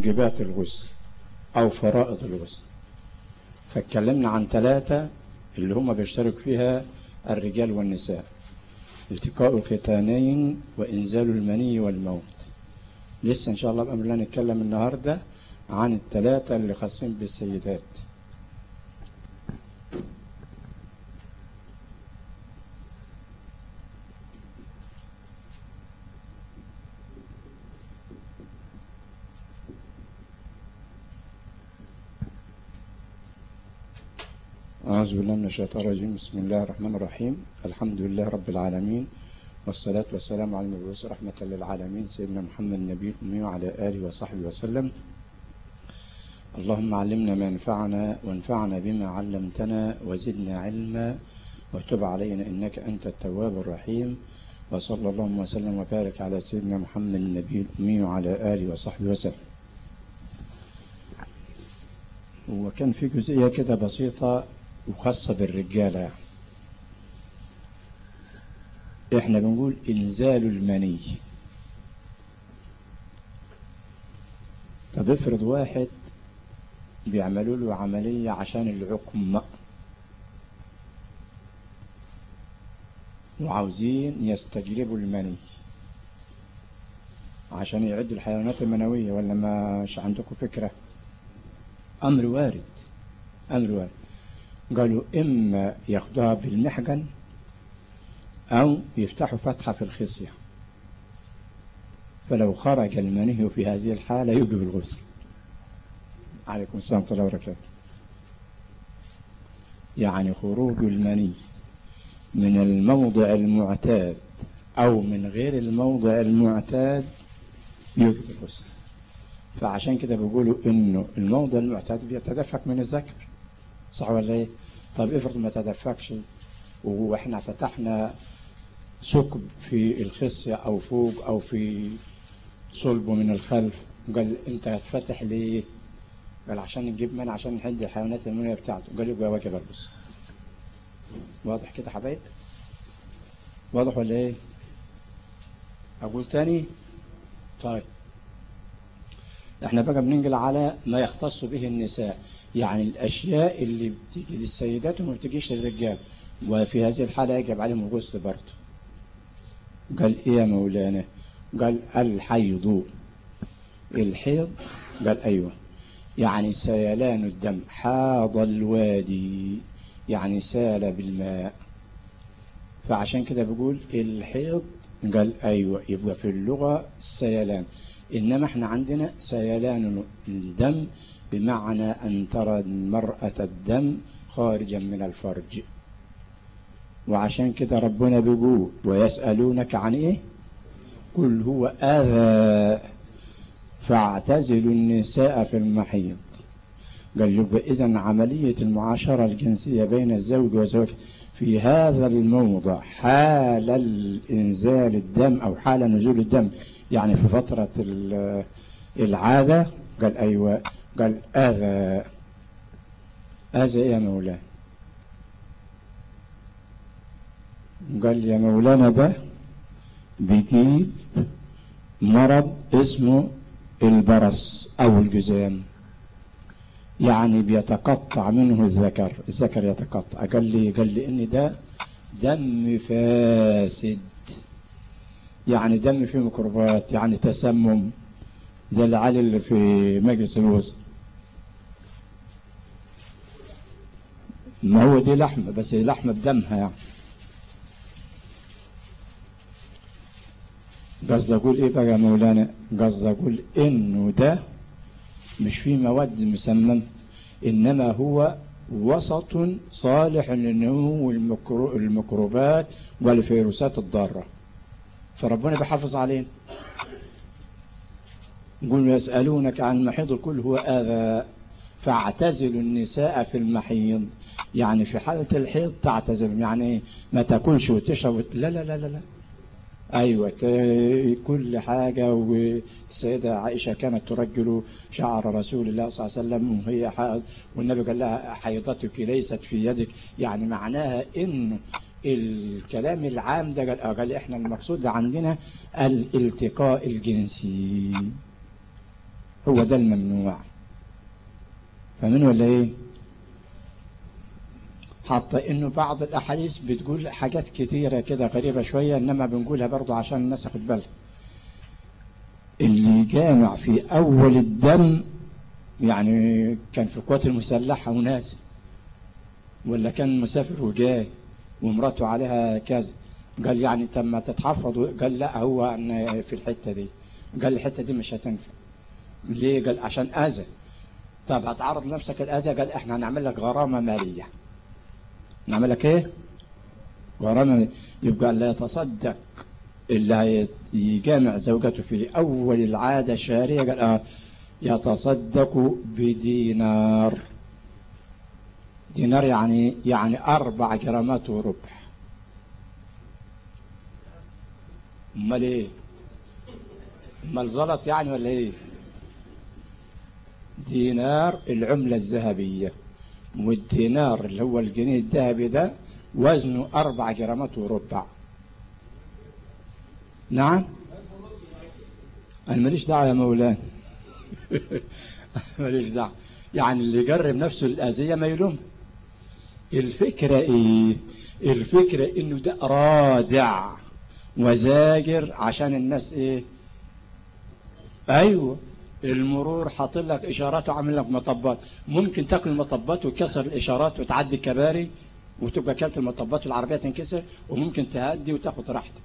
موجبات الغسل أو فرائض الغسل فاتكلمنا عن ثلاثة اللي هم بيشترك فيها الرجال والنساء. التقاء الختانين وإنزال المني والموت. لسه إن شاء الله بأمر الله نتكلم النهاردة عن الثلاثة اللي خاصين بالسيدات. أعوذ بالله من الشيطان الرجيم. بسم الله الرحمن الرحيم. الحمد لله رب العالمين والصلاة والسلام على المبعوث رحمة للعالمين سيدنا محمد النبي الأمي وعلى آله وصحبه وسلم. اللهم علمنا ما ينفعنا وانفعنا بما علمتنا وزدنا علما وتب علينا إنك أنت التواب الرحيم. وصلى اللهم وسلم وبارك على سيدنا محمد النبي الأمي وعلى آله وصحبه وسلم. وكان في جزئية كده بسيطة وخاصة بالرجالة إحنا بنقول إنزال المني. طب افرض واحد بيعملوا له عملية عشان العقم. وعاوزين يستجلبوا المني عشان يعدوا الحيوانات المنوية ولا مش عندكم فكرة؟ أمر وارد أمر وارد. قالوا إما ياخدوها بالمحجن أو يفتحوا فتحة في الخصية. فلو خرج المني في هذه الحالة يجب الغسل. عليكم السلام ورحمة الله وبركاته. يعني خروج المني من الموضع المعتاد أو من غير الموضع المعتاد يجب الغسل. فعشان كده بيقولوا إنه الموضع المعتاد بيتدفق من الذكر. صح ولا إيه؟ طب افرض ما تدفقش وإحنا فتحنا ثقب في الخصية أو فوق أو في صلبه من الخلف قال انت هتفتح ليه؟ قال عشان نجيب منع عشان نحد الحيوانات المنوية بتاعته. قال يبقى واجب الغسل واضح كده حبايب؟ واضح ولا إيه؟ أقول تاني؟ طيب. إحنا بقى بننقل على ما يختص به النساء يعني الأشياء اللي بتيجي للسيدات وما بتجيش للرجال. وفي هذه الحالة يجب عليهم الغسل برضه. قال إيه يا مولانا؟ قال الحيض. الحيض؟ قال أيوة. يعني سيلان الدم. حاض الوادي. يعني سال بالماء. فعشان كده بقول الحيض؟ قال أيوة. يبقى في اللغة سيلان. إنما إحنا عندنا سيلان الدم بمعنى أن ترى المرأة الدم خارجا من الفرج. وعشان كده ربنا بيقول ويسألونك عن إيه؟ قل هو أذى. فاعتزلوا النساء في المحيض قال يبقى إذا عملية المعاشرة الجنسية بين الزوج وزوجته في هذا الموضع حال الإنزال الدم أو حال نزول الدم يعني في فترة العادة قال أيوة قال أذى. أذى يا مولانا. قال يا مولانا ده بيجيب مرض اسمه البرص أو الجزام. يعني بيتقطع منه الذكر الذكر يتقطع. قال لي قال لي إن ده دم فاسد. يعني دم فيه ميكروبات يعني تسمم زي العالي اللي في مجلس الوزراء ما هو دي لحمة بس لحمة بدمها يعني. قصد أقول إيه بقى يا مولانا؟ قصد أقول إنه ده مش فيه مواد مسمم إنما هو وسط صالح لنمو الميكروبات والفيروسات الضارة. فربنا بيحافظ علينا. يقول يسألونك عن المحيض الكل هو آذى. فاعتزلوا النساء في المحيض. يعني في حالة الحيض تعتزل. يعني ما تاكلش وتشرب لا لا لا لا, لا. أيوة كل حاجة. والسيدة عائشة كانت ترجل شعر رسول الله صلى الله عليه وسلم وهي حائض. والنبي قال لها حيضتك ليست في يدك. يعني معناها إن الكلام العام ده قال, قال إحنا المقصود عندنا الالتقاء الجنسي. هو ده الممنوع. فمن ولا إيه؟ حتى إنه بعض الأحاديث بتقول حاجات كتيرة كده غريبة شوية إنما بنقولها برضو عشان الناس تاخد بالها. اللي جامع في أول الدم يعني كان في القوات المسلحة وناس ولا كان مسافر وجاي؟ ومراته عليها كذا قال يعني تم تتحفظ. قال لا هو في الحتة دي. قال الحتة دي مش هتنفع. ليه؟ قال عشان آذى. طب هتعرض نفسك الاذى قال إحنا هنعمل لك غرامة مالية. نعمل لك إيه؟ غرامة يبقى لا يتصدق. اللي يجامع زوجته في أول العادة الشهرية. قال آه يتصدق بدينار. دينار يعني يعني أربع جرامات وربع. أمال إيه؟ أمال زلط يعني ولا إيه؟ دينار العملة الذهبية. والدينار اللي هو الجنيه الذهبي ده وزنه أربع جرامات وربع. نعم؟ أنا ماليش دعوة يا مولانا. ماليش دعوة. يعني اللي يجرب نفسه الأذية ما يلوم الفكرة إيه؟ الفكرة إنه ده رادع وزاجر عشان الناس إيه؟ أيوه المرور حاطط لك إشارات وعامل لك مطبات. ممكن تاكل المطبات وتكسر الإشارات وتعدي الكباري وتبقى كلت المطبات والعربية تنكسر وممكن تهدي وتاخد راحتك.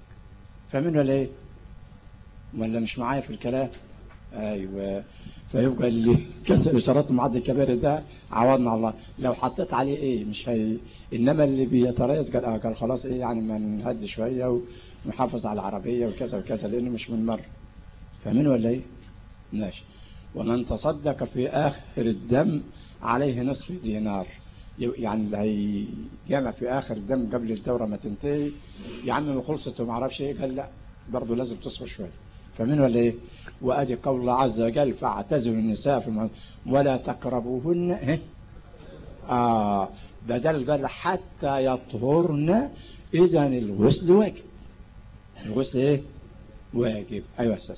فاهمين ولا إيه؟ ولا مش معايا في الكلام؟ أيوه. فيبقى اللي كسر اشارات المعدل الكبير ده عوضنا الله. لو حطيت عليه إيه؟ مش هي إنما اللي بيتريث قال آه قال خلاص إيه يعني ما نهدي شوية ونحافظ على العربية وكذا وكذا لأنه مش من مره فاهمين ولا إيه؟ ماشي. ومن تصدق في آخر الدم عليه نصف دينار. يعني اللي هيجمع في آخر الدم قبل الدورة ما تنتهي يا عم خلصت وما أعرفش إيه قال لا برضه لازم تصبر شوية. فمن ولا إيه؟ وادي قول الله عز وجل فاعتزلوا النساء في المعروف ولا تقربوهن إيه؟ آه بدل قال حتى يطهرن إذا الغسل واجب. الغسل إيه؟ واجب. أيوه أستاذ.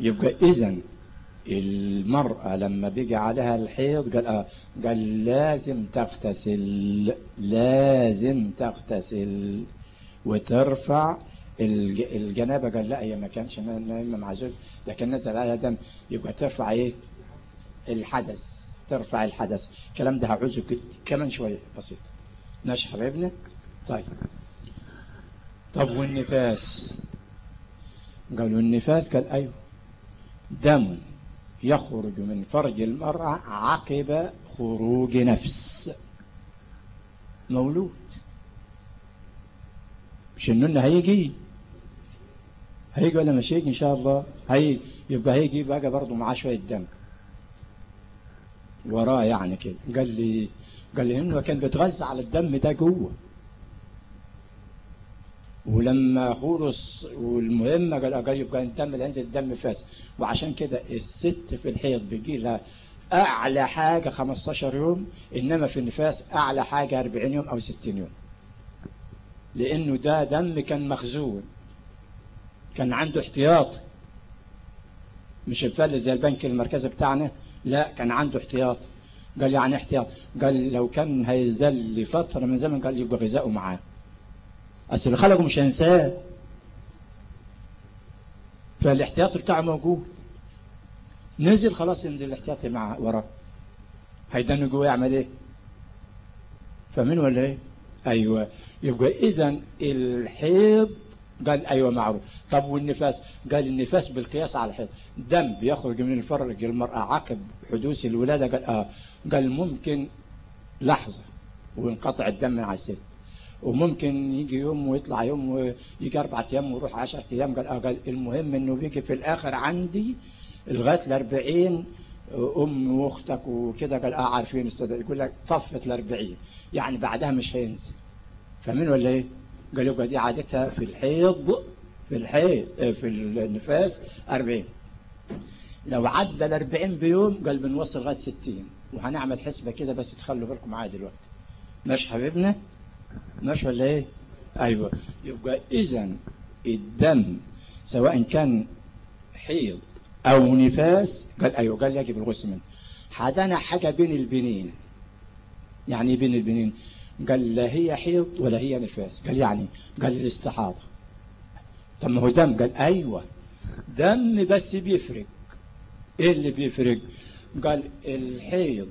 يبقى إذا المرأة لما بيجي عليها الحيض قال آه قال لازم تغتسل لازم تغتسل وترفع الجنابة قال لا هي ما كانش نايمة مع زوج ده كان نزل عليها دم يبقى ترفع إيه؟ الحدث ترفع الحدث. الكلام ده هعوزه كمان شوية بسيط. ماشي حبايبنا طيب. طب والنفاس؟ قالوا النفاس قال أيوه. دم يخرج من فرج المرأة عقب خروج نفس. مولود. مش انه هيجي هيجي ولا مش هيجي إن شاء الله؟ هي يبقى هيجي بقى برضه معاه شوية دم. وراه يعني كده. قال لي قال لي إنه كان بيتغذى على الدم ده جوه ولما خلص والمهم قال قال يبقى الدم اللي ينزل دم فاسد وعشان كده الست في الحيض بيجي لها أعلى حاجة 15 يوم إنما في النفاس أعلى حاجة 40 يوم أو 60 يوم. لأنه ده دم كان مخزون. كان عنده احتياط. مش الفل زي البنك المركزي بتاعنا لا كان عنده احتياط. قال يعني احتياط. قال لو كان هيزل لفترة من زمن قال يبقى غذاؤه معاه. أصل اللي خلقه مش هينساه فالاحتياط بتاعه موجود. نزل خلاص ينزل الاحتياطي مع وراه. هيدن جوه يعمل إيه؟ فمن ولا إيه؟ أيوه. يبقى اذا الحيض قال أيوه معروف. طب والنفاس؟ قال النفاس بالقياس على الحيض دم بيخرج من الفرج المرأة عقب حدوث الولادة. قال آه. قال ممكن لحظة وينقطع الدم من على الست. وممكن يجي يوم ويطلع يوم ويجي أربعة أيام ويروح عشرة أيام. قال آه. قال المهم إنه بيجي في الآخر عندي لغاية الأربعين أم وأختك وكده. قال آه. عارفين أستاذ يقول لك طفت الأربعين. يعني بعدها مش هينزل. فاهمين ولا إيه؟ قال يبقى دي عادتها في الحيض في الحيض في النفاس 40 لو عدى ال 40 بيوم قال بنوصل لغاية 60 وهنعمل حسبة كده بس تخلوا بالكم معايا دلوقتي ماشي حبيبنا؟ ماشي ولا إيه؟ أيوه. يبقى اذا الدم سواء كان حيض أو نفاس قال أيوه قال يجب الغسل منه. حدنا حاجة بين البنين. يعني بين البنين؟ قال لا هي حيض ولا هي نفاس. قال يعني قال الاستحاضة. طب ما هو دم. قال أيوة. دم بس بيفرق. إيه اللي بيفرق؟ قال الحيض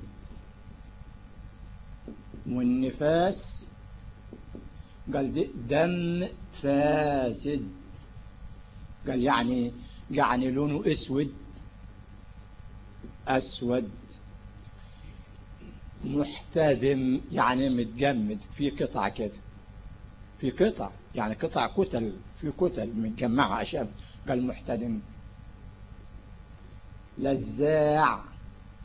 والنفاس. قال دم فاسد. قال يعني يعني لونه أسود. أسود. محتدم يعني متجمد في قطع كده. في قطع يعني قطع كتل في كتل متجمعة أشياء. قال محتدم. لزاع.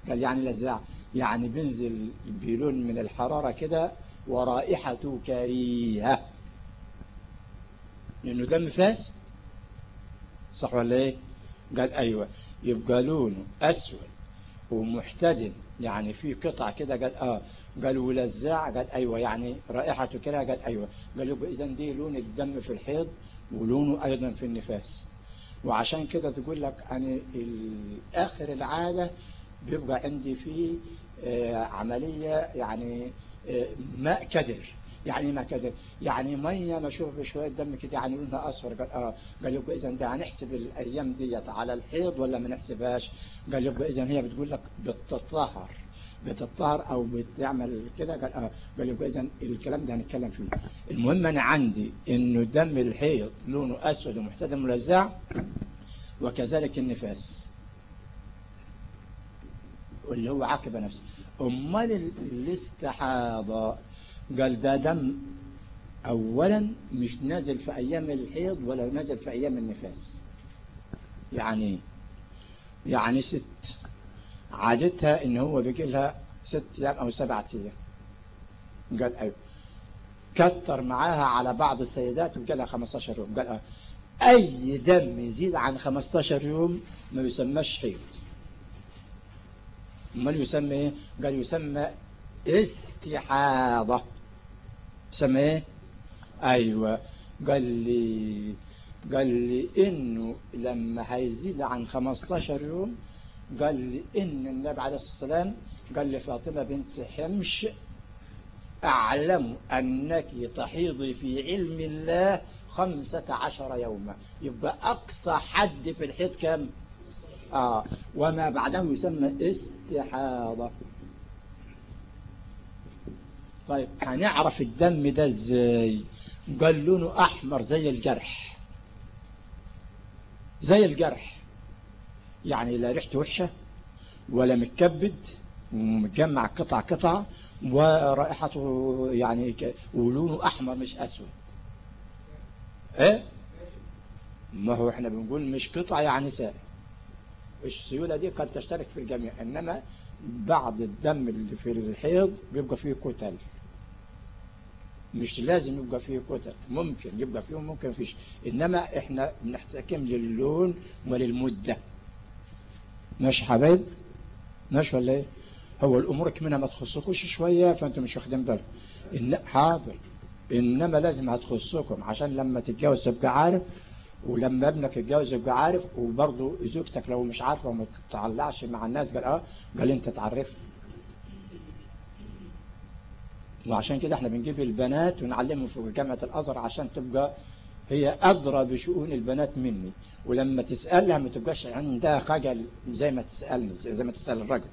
قال يعني لزاع. يعني بينزل بلون من الحرارة كده ورائحته كريهة. لأنه دم فاسد صح ولا إيه؟ قال أيوة. يبقى لونه أسود ومحتدم. يعني في قطع كده قال آه قال ولزاع قال أيوه يعني رائحته كده قال أيوه. قال يبقى اذا دي لون الدم في الحيض ولونه أيضا في النفاس. وعشان كده تقول لك أنا آخر العادة بيبقى عندي فيه آه عملية يعني آه ماء كدر. يعني ما كده يعني ميه مشوب بشوية دم كده يعني لونها أصفر. قال آه قال يبقى اذا ده هنحسب الأيام ديت على الحيض ولا ما نحسبهاش؟ قال يبقى اذا هي بتقول لك بتطهر بتطهر أو بتعمل كده. قال آه قال يبقى اذا الكلام ده هنتكلم فيه. المهم أنا عندي إنه دم الحيض لونه أسود ومحتدم ملزع وكذلك النفاس. واللي هو عقب نفسه. أمال الاستحاضة قال ده دم اولا مش نازل في أيام الحيض ولا نازل في أيام النفاس. يعني يعني ست. عادتها إن هو بيجي لها ست أيام أو سبعة أيام. قال أيوه. كتر معاها على بعض السيدات وقال لها 15 يوم. قال أي دم يزيد عن 15 يوم ما يسمىش حيض. أمال يسمى إيه؟ قال يسمى استحاضة. إيه أيوه. قال لي قال لي إنه لما هيزيد عن 15 يوم قال لي إن النبي عليه الصلاة والسلام قال لفاطمه بنت حمش أعلم أنك تحيضي في علم الله خمسة عشر يوما. يبقى أقصى حد في الحيض كم؟ آه. وما بعده يسمى استحاضة. طيب هنعرف الدم ده إزاي؟ قال لونه أحمر زي الجرح. زي الجرح. يعني لا ريحته وحشة ولا متكبد ومتجمع قطع قطع ورائحته يعني. ولونه أحمر مش أسود. إيه؟ ما هو إحنا بنقول مش قطع يعني سائل. السيولة دي قد تشترك في الجميع إنما بعض الدم اللي في الحيض بيبقى فيه كتل. مش لازم يبقى فيه كتل ممكن يبقى فيه ممكن فيش. إنما إحنا بنحتكم للون وللمدة. ماشي حبايب؟ ماشي ولا إيه؟ هو الأمور كمنها ما تخصكوش شوية فأنتم مش واخدين بالكم. إن حاضر. إنما لازم هتخصكم عشان لما تتجوز تبقى عارف ولما ابنك يتجوز يبقى عارف وبرضه زوجتك لو مش عارفة وما تتعلقش مع الناس آه قال أنت تعرف وعشان كده إحنا بنجيب البنات ونعلمهم في جامعة الأزهر عشان تبقى هي أدرى بشؤون البنات مني. ولما تسألها ما تبقاش عندها خجل زي ما تسألني زي ما تسأل الرجل.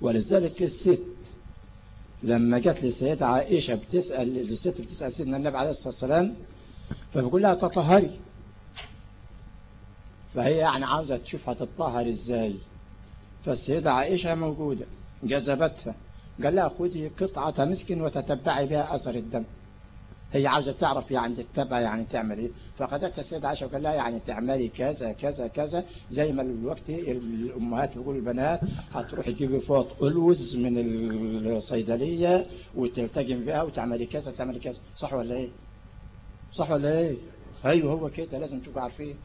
ولذلك الست لما جت للسيدة عائشة بتسأل الست بتسأل سيدنا النبي عليه الصلاة والسلام فبقول لها تطهري. فهي يعني عاوزة تشوف هتطهر إزاي. فالسيدة عائشة موجودة جذبتها. قال لها خذي قطعة مسك وتتبعي بها أثر الدم. هي عاوزة تعرف يعني تتبع يعني تعمل إيه. فقدتها السيدة عائشة وقال لها يعني تعملي كذا كذا كذا. زي ما الوقت الأمهات بيقولوا البنات هتروحي تجيبي فوط ألوز من الصيدلية وتلتجم بها وتعملي كذا وتعملي كذا. صح ولا إيه؟ صح ولا إيه؟ أيوه هو كده لازم تبقوا عارفين.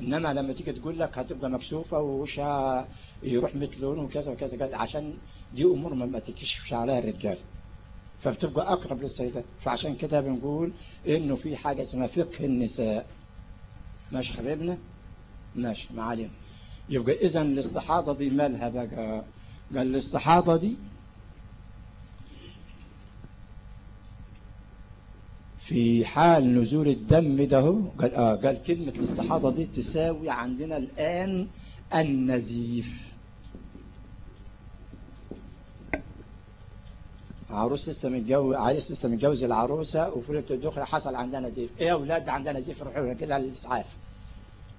إنما لما تيجي تقول لك هتبقى مكسوفة ووشها يروح مثل لونه وكذا. وكذا عشان دي أمور ما تكشفش عليها الرجال. فبتبقى أقرب للسيدات فعشان كده بنقول إنه في حاجة اسمها فقه النساء. ماشي حبيبنا؟ ماشي معالم يبقى إذا الاستحاضة دي مالها بقى؟ قال الاستحاضة دي في حال نزول الدم ده قال, آه قال كلمة الاستحاضة دي تساوي عندنا الآن النزيف. عروس لسه متجوز عريس لسه متجوز العروسة وفلت الدخل حصل عندها نزيف إيه يا أولاد عندها نزيف روحوا لها كده الاسعاف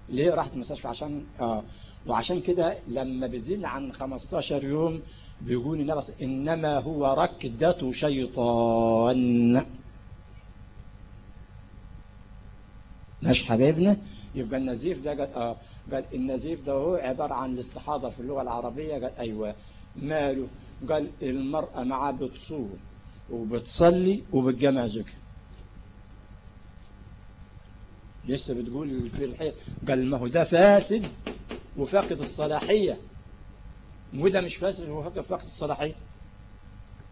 ليه راحت المستشفى؟ عشان آه. وعشان كده لما بتزيد عن 15 يوم بيقول النبي إنما هو ركدة شيطان. ماشي حبيبنا؟ يبقى النزيف ده قال آه. قال النزيف ده هو عبارة عن الاستحاضة في اللغة العربية قال أيوه. ماله؟ قال المرأة معاه بتصوم وبتصلي وبتجمع زوجها. لسه بتقول في الحيط قال ما هو ده فاسد وفاقد الصلاحية. وده مش فاسد وفاقد الصلاحية.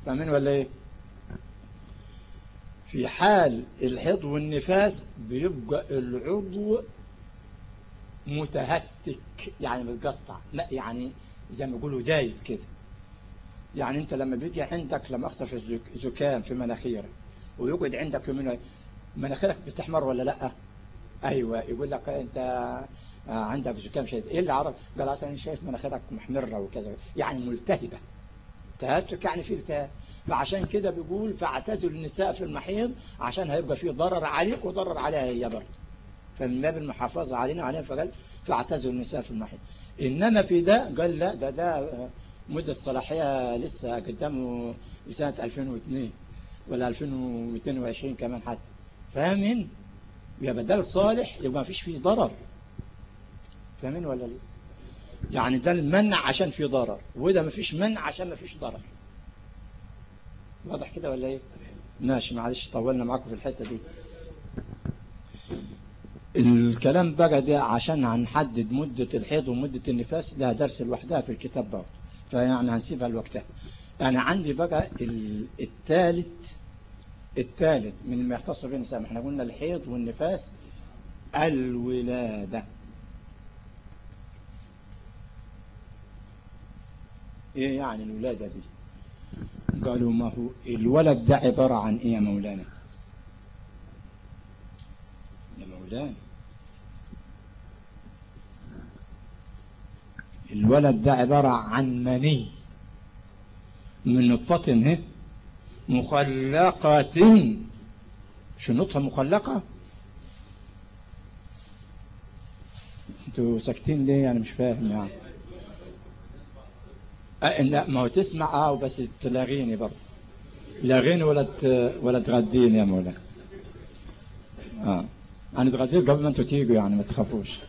فاهمين ولا إيه؟ في حال الحيض والنفاس بيبقى العضو متهتك يعني متقطع لا يعني زي ما يقولوا دايب كده. يعني انت لما بيجي عندك لما اخسر في زكام في مناخيرك ويقعد عندك يومين مناخيرك بتحمر ولا لأ؟ أيوه يقول لك انت عندك زكام شديد. إيه اللي عرف؟ قال أصلا أنا شايف مناخيرك محمرة وكذا. يعني ملتهبة. تهتك يعني في التهاب فعشان كده بيقول فاعتزل النساء في المحيض عشان هيبقى فيه ضرر عليك وضرر عليها هي برضه. فمن باب المحافظة علينا عليها فقال فاعتزل النساء في المحيض. إنما في ده قال لا ده ده مدة الصلاحية لسه قدامه لسنة 2002 ولا 2220 كمان حتى. فاهمين؟ يبقى بدل صالح يبقى ما فيش فيه ضرر. فاهمين ولا لسه يعني ده المنع عشان فيه ضرر. وده ما فيش منع عشان ما فيش ضرر. واضح كده ولا إيه؟ ماشي معلش طولنا معاكم في الحتة دي. الكلام بقى ده عشان هنحدد مدة الحيض ومدة النفاس لها درس لوحدها في الكتاب بقى فيعني هنسيبها لوقتها. يعني عندي بقى الثالث الثالث من ما يختص به النساء إحنا قلنا الحيض والنفاس الولادة. إيه يعني الولادة دي؟ قالوا ما هو الولد ده عبارة عن إيه يا مولانا؟ يا مولانا. الولد ده عبارة عن مني. من نطفة هي مخلقة. شو نطفة مخلقة؟ أنتوا ساكتين ليه؟ يعني مش فاهم يعني. لا ما هو تسمع آه وبس تلاغيني برضه. لاغيني ولا ولا تغديني يا مولانا آه. أنا اتغديت قبل ما أنتوا تيجوا يعني ما تخافوش.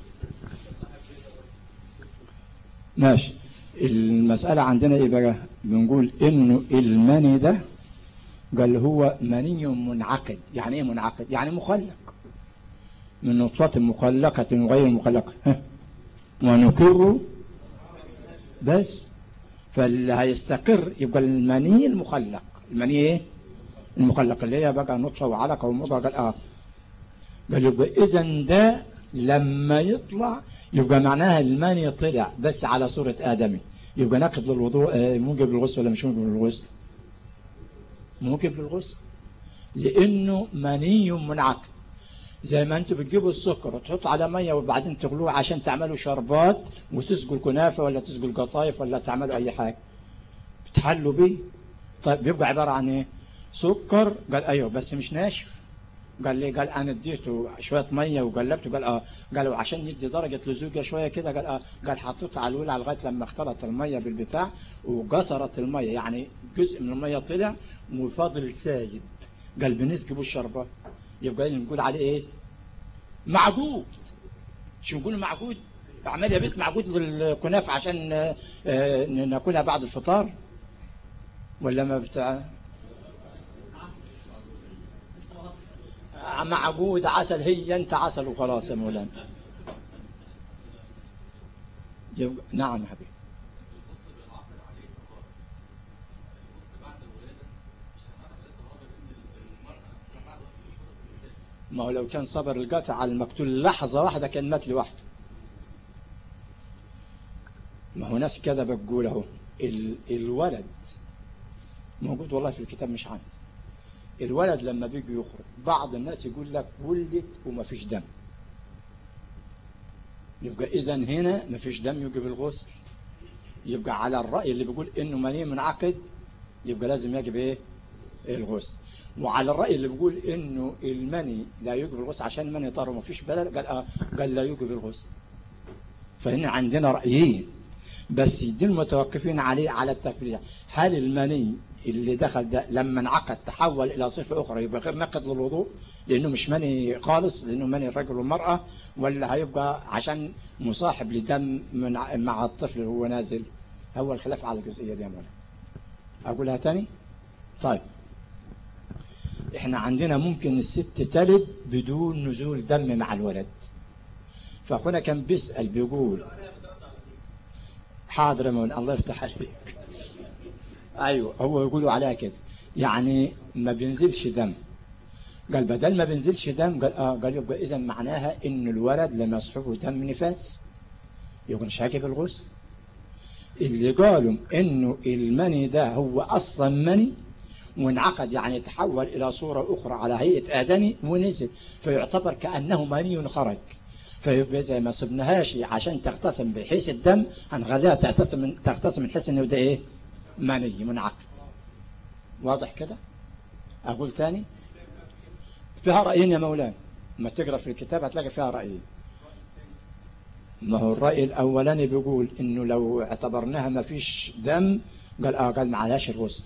ماشي. المسألة عندنا إيه بقى؟ بنقول إنه المني ده قال هو مني منعقد. يعني إيه منعقد؟ يعني مخلق. من نطفة مخلقة وغير مخلقة. ونكر بس. فاللي هيستقر يبقى المني المخلق. المني إيه؟ المخلق اللي هي بقى نطفة وعلقة ومضغة. قال آه. قال يبقى اذا ده لما يطلع يبقى معناها الماني طلع بس على صورة آدمي. يبقى ناقض للوضوء موجب للغسل ولا مش موجب للغسل؟ موجب للغسل. لأنه مني منعقد. زي ما أنتوا بتجيبوا السكر وتحط على مية وبعدين تغلوه عشان تعملوا شربات وتسقوا كنافة ولا تسقوا قطايف ولا تعملوا أي حاجة. بتحلوا بيه. طيب بيبقى عبارة عن إيه؟ سكر. قال أيوه بس مش ناشف. قال لي قال أنا اديته شوية مية وقلبته قال آه قالوا عشان يدي درجة لزوجة شوية كده قال آه قال حطيته على الولع لغاية لما اختلط المية بالبتاع وقصرت المية. يعني جزء من المية طلع وفاضل سايب قال بنسكبوا الشربات يبقى نقول عليه إيه؟ معجود شو نقول معجود أعمل يا بيت معجود للكنافة عشان آه ناكلها بعد الفطار؟ ولا ما بتاع معقود عسل هي أنت عسل وخلاص يا مولانا. نعم حبيبي. ما هو لو كان صبر القطع على المقتول لحظة واحدة كان مات لوحده. اهو ناس كده بتقول اهو ال- الولد موجود والله في الكتاب مش عندي. الولد لما بيجي يخرج بعض الناس يقول لك ولدت وما فيش دم. يبقى إذا هنا ما فيش دم يجب الغسل. يبقى على الرأي اللي بيقول إنه مني منعقد يبقى لازم يجب إيه؟ الغسل. وعلى الرأي اللي بيقول إنه المني لا يجب الغسل عشان المني طار وما فيش بلد قال آه قال لا يجب الغسل. فهنا عندنا رأيين. بس دول متوقفين عليه على التفريع. هل المني اللي دخل ده لما انعقد تحول إلى صفة أخرى يبقى غير ناقض للوضوء لأنه مش مني خالص لأنه مني الرجل والمراه ولا هيبقى عشان مصاحب لدم من مع الطفل وهو نازل. هو الخلاف على الجزئية دي يا مولانا. أقولها تاني؟ طيب. إحنا عندنا ممكن الست تلد بدون نزول دم مع الولد. فاخونا كان بيسأل بيقول حاضر يا مولانا الله يفتح عليك. أيوه. هو يقولوا عليها كده. يعني ما بينزلش دم. قال بدل ما بينزلش دم قال آه قال يبقى إذا معناها إن الولد لم يصحبه دم نفاس. يبقى مش هاجب الغسل اللي قالوا انه المني ده هو أصلا مني وانعقد يعني تحول إلى صورة أخرى على هيئة آدمي ونزل. فيعتبر كأنه مني خرج. فيبقى زي ما سبناهاش عشان تغتسم بحيث الدم هنخليها تغتسم تغتسم من حيث إنه ده إيه؟ مني منعقد. واضح كده؟ أقول تاني فيها رأيين يا مولانا. ما تقرأ في الكتاب هتلاقي فيها رأيين. ما هو الرأي الأولاني بيقول إنه لو اعتبرناها ما فيش دم قال آه قال ما عليهاش الغسل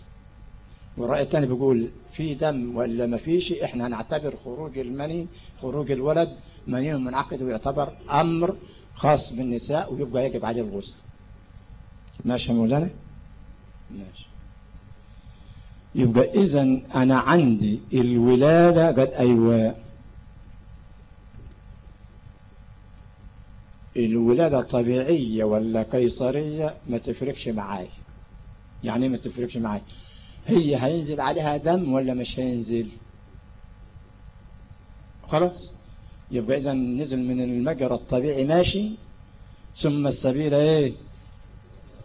والرأي الثاني بيقول في دم ولا ما فيش إحنا هنعتبر خروج المني خروج الولد مني منعقد ويعتبر أمر خاص بالنساء ويبقى يجب عليه الغسل ماشي يا مولانا؟ ماشي. يبقى إذا أنا عندي الولادة قد أيوة. الولادة طبيعية ولا قيصرية؟ ما تفرقش معاي يعني ما تفرقش معاي هي هينزل عليها دم ولا مش هينزل؟ خلاص. يبقى إذا نزل من المجرى الطبيعي ماشي. ثم السبيل إيه؟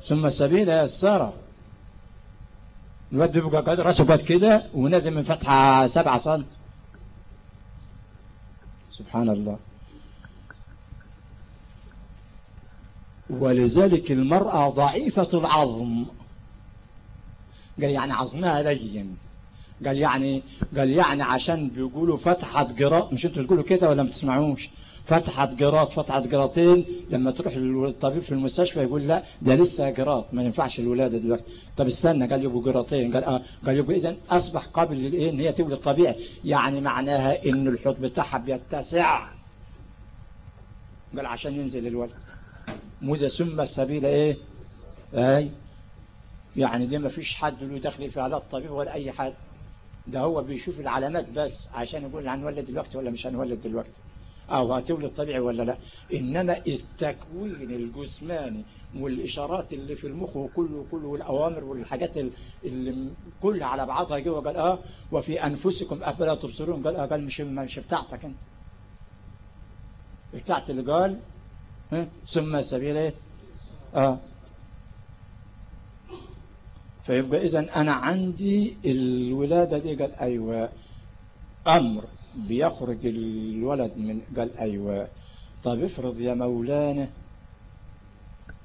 ثم السبيل يا السارة. الواد بيبقى قد راسه قد كده ونازل من فتحة سبعة سنت. سبحان الله. ولذلك المرأة ضعيفة العظم. قال يعني عظمها لين. قال يعني قال يعني عشان بيقولوا فتحة جراط مش أنتوا تقولوا كده ولا ما تسمعوش؟ فتحة جراط فتحة جراطين لما تروح للطبيب في المستشفى يقول لا ده لسه جراط ما ينفعش الولادة دلوقتي. طب استنى قال يبقوا جراطين قال آه قال يبقى اذا أصبح قابل للإيه؟ إن هي تولد طبيعي. يعني معناها إن الحوض بتاعها بيتسع. قال عشان ينزل الولد. مدى ثم السبيل إيه؟ اي يعني دي ما فيش حد له دخل في علاج الطبيب ولا أي حد. ده هو بيشوف العلامات بس عشان يقول هنولد دلوقتي ولا مش هنولد دلوقتي. أو هتولد طبيعي ولا لا؟ إنما التكوين الجسماني والإشارات اللي في المخ وكله كله والأوامر والحاجات اللي كلها على بعضها جوه قال آه وفي أنفسكم أفلا تبصرون؟ قال آه قال مش مش بتاعتك أنت. بتاعت اللي قال ثم سبيل إيه؟ آه. فيبقى اذا أنا عندي الولادة دي قال أيوه أمر بيخرج الولد من قال أيوه. طب افرض يا مولانا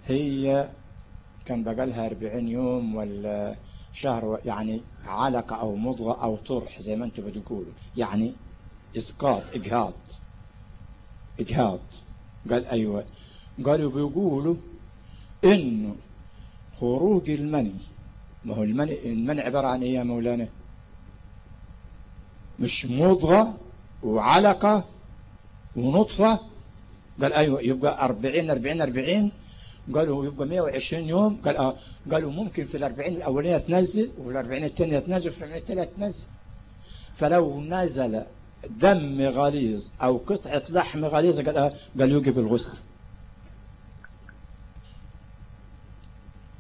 هي كان بقالها 40 يوم ولا شهر يعني علقة أو مضغة أو طرح زي ما أنتم بتقولوا. يعني إسقاط إجهاض. إجهاض. قال أيوه. قالوا بيقولوا إنه خروج المني. ما هو المني المني عبارة عن إيه يا مولانا؟ مش مضغة وعلقة ونطفة. قال أيوه يبقى 40 40 40 قالوا يبقى 120 يوم. قال آه قالوا ممكن في ال 40 الأولانية تنزل وفي ال 40 الثانية تنزل وفي ال 40 الثالثه تنزل. فلو نزل دم غليظ أو قطعة لحم غليظة قال آه قال يجب الغسل.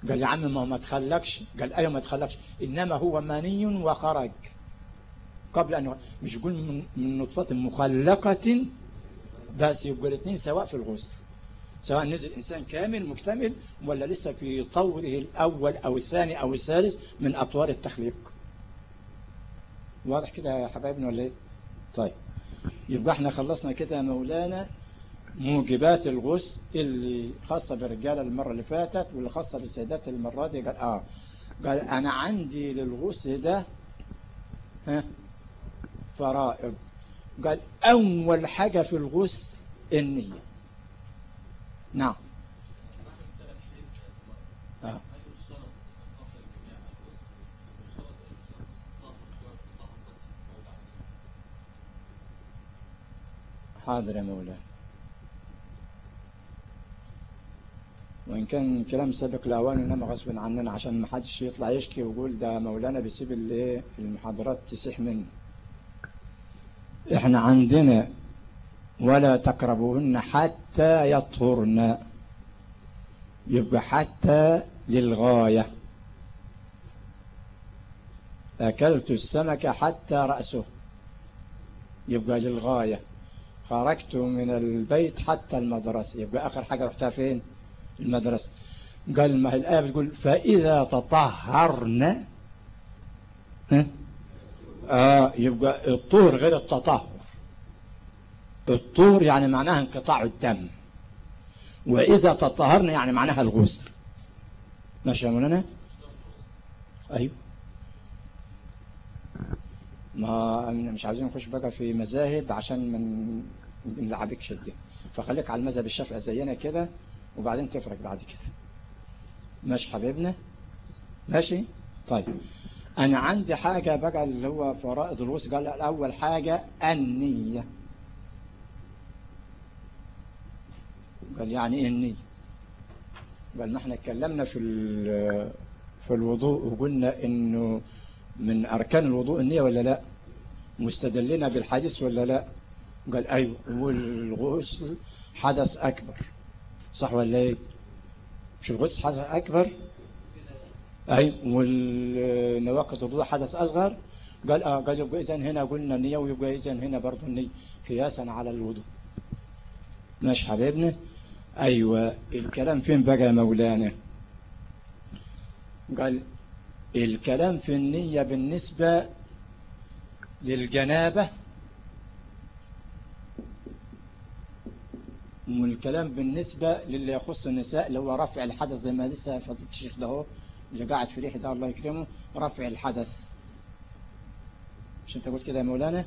قال يا عم ما ما تخلكش قال أيوه ما تخلكش إنما هو مني وخرج. قبل أن مش يقول من, من نطفة مخلقة بس يبقى الاثنين سواء في الغسل. سواء نزل إنسان كامل مكتمل ولا لسه في طوره الأول أو الثاني أو الثالث من أطوار التخليق. واضح كده يا حبايبنا ولا إيه؟ طيب. يبقى إحنا خلصنا كده يا مولانا موجبات الغسل اللي خاصة بالرجالة المرة اللي فاتت واللي خاصة بالسيدات المرة دي. قال آه. قال أنا عندي للغسل ده ها؟ فرائض قال أول حاجة في الغسل النية. نعم. آه. حاضر يا مولانا. وإن كان كلام سابق لأوان إنما غصب عننا عشان ما حدش يطلع يشكي ويقول ده مولانا بيسيب الايه المحاضرات تسيح منه. إحنا عندنا ولا تقربوهن حتى يطهرن. يبقى حتى للغاية. أكلت السمك حتى رأسه. يبقى للغاية. خرجت من البيت حتى المدرسة. يبقى آخر حاجة رحتها فين؟ المدرسة. قال ما الآية بتقول فإذا تطهرنا آه يبقى الطهر غير التطهر. الطهر يعني معناها انقطاع الدم. وإذا تطهرنا يعني معناها الغسل. ماشي يا مولانا؟ أيوه. ما مش عايزين نخش بقى في مذاهب عشان من نلعبك شدة فخليك على المذهب الشافعي زينا كده وبعدين تفرق بعد كده. ماشي حبيبنا؟ ماشي؟ طيب. أنا عندي حاجة بقى اللي هو فرائض الغسل قال اول حاجة النية. قال يعني إيه النية؟ قال ما إحنا اتكلمنا في في الوضوء وقلنا إنه من أركان الوضوء النية ولا لا؟ مستدلنا بالحديث ولا لا؟ قال أيوه والغسل حدث أكبر صح ولا إيه؟ مش الغسل حدث أكبر أي والنواقض الوضوء حدث أصغر قال آه قال يبقى اذا هنا قلنا النية ويبقى اذا هنا برضه النية قياسا على الوضوء. ماشي حبيبنا؟ أيوه الكلام فين بقى مولانا؟ قال الكلام في النية بالنسبة للجنابة. والكلام بالنسبة للي يخص النساء اللي هو رفع الحدث زي ما لسه فضيلة الشيخ ده اللي قاعد في ريحه الله يكرمه رفع الحدث. مش أنت قلت كده يا مولانا؟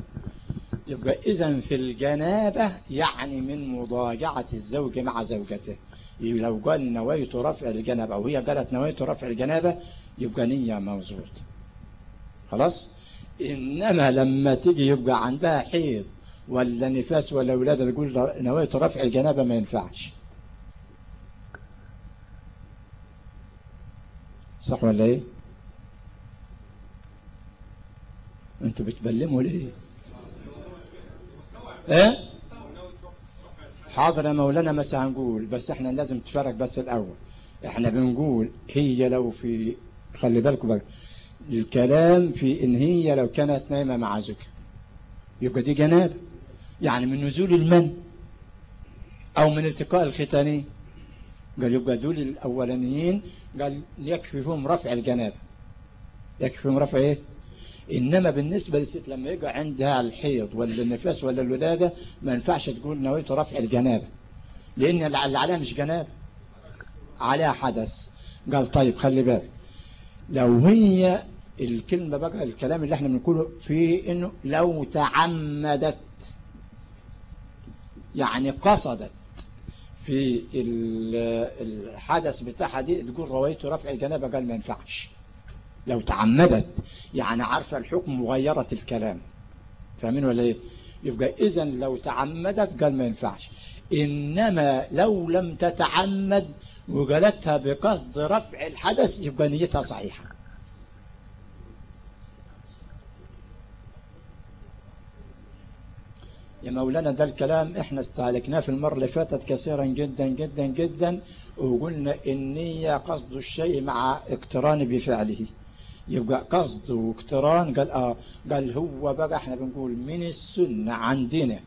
يبقى اذا في الجنابة يعني من مضاجعة الزوج مع زوجته. لو قال نويت رفع الجنابة وهي قالت نويت رفع الجنابة يبقى نية موزود. خلاص؟ إنما لما تيجي يبقى عندها حيض ولا نفاس ولا ولادة تقول نويت رفع الجنابة ما ينفعش. صح ولا إيه؟ أنتوا بتبلموا ليه؟ إيه؟ حاضر يا مولانا بس هنقول بس إحنا لازم تفرق بس الأول. إحنا بنقول هي لو في خلي بالكم بقى الكلام في إن هي لو كانت نايمة مع زوجها. يبقى دي جنابة. يعني من نزول المن أو من التقاء الختانين قال يبقى دول الأولانيين. قال يكفي فيهم رفع الجنابة. فيهم رفع إيه؟ إنما بالنسبة للست لما يجي عندها الحيض ولا النفاس ولا الولادة ما ينفعش تقول نويت رفع الجنابة. لأن اللي عليها مش جنابة. عليها حدث. قال طيب خلي بالك. لو هي الكلمة بقى الكلام اللي إحنا بنقوله فيه إنه لو تعمدت يعني قصدت في الحدث بتاعها دي تقول رويت رفع الجنابة قال ما ينفعش. لو تعمدت يعني عارفة الحكم وغيرت الكلام. فاهمين ولا إيه؟ يبقى اذا لو تعمدت قال ما ينفعش. إنما لو لم تتعمد وقالتها بقصد رفع الحدث يبقى نيتها صحيحة. يا مولانا ده الكلام إحنا استهلكناه في المرة اللي فاتت كثيرا جدا جدا جدا وقلنا النية قصد الشيء مع اقتران بفعله. يبقى قصد واقتران قال آه قال هو بقى إحنا بنقول من السنة عندنا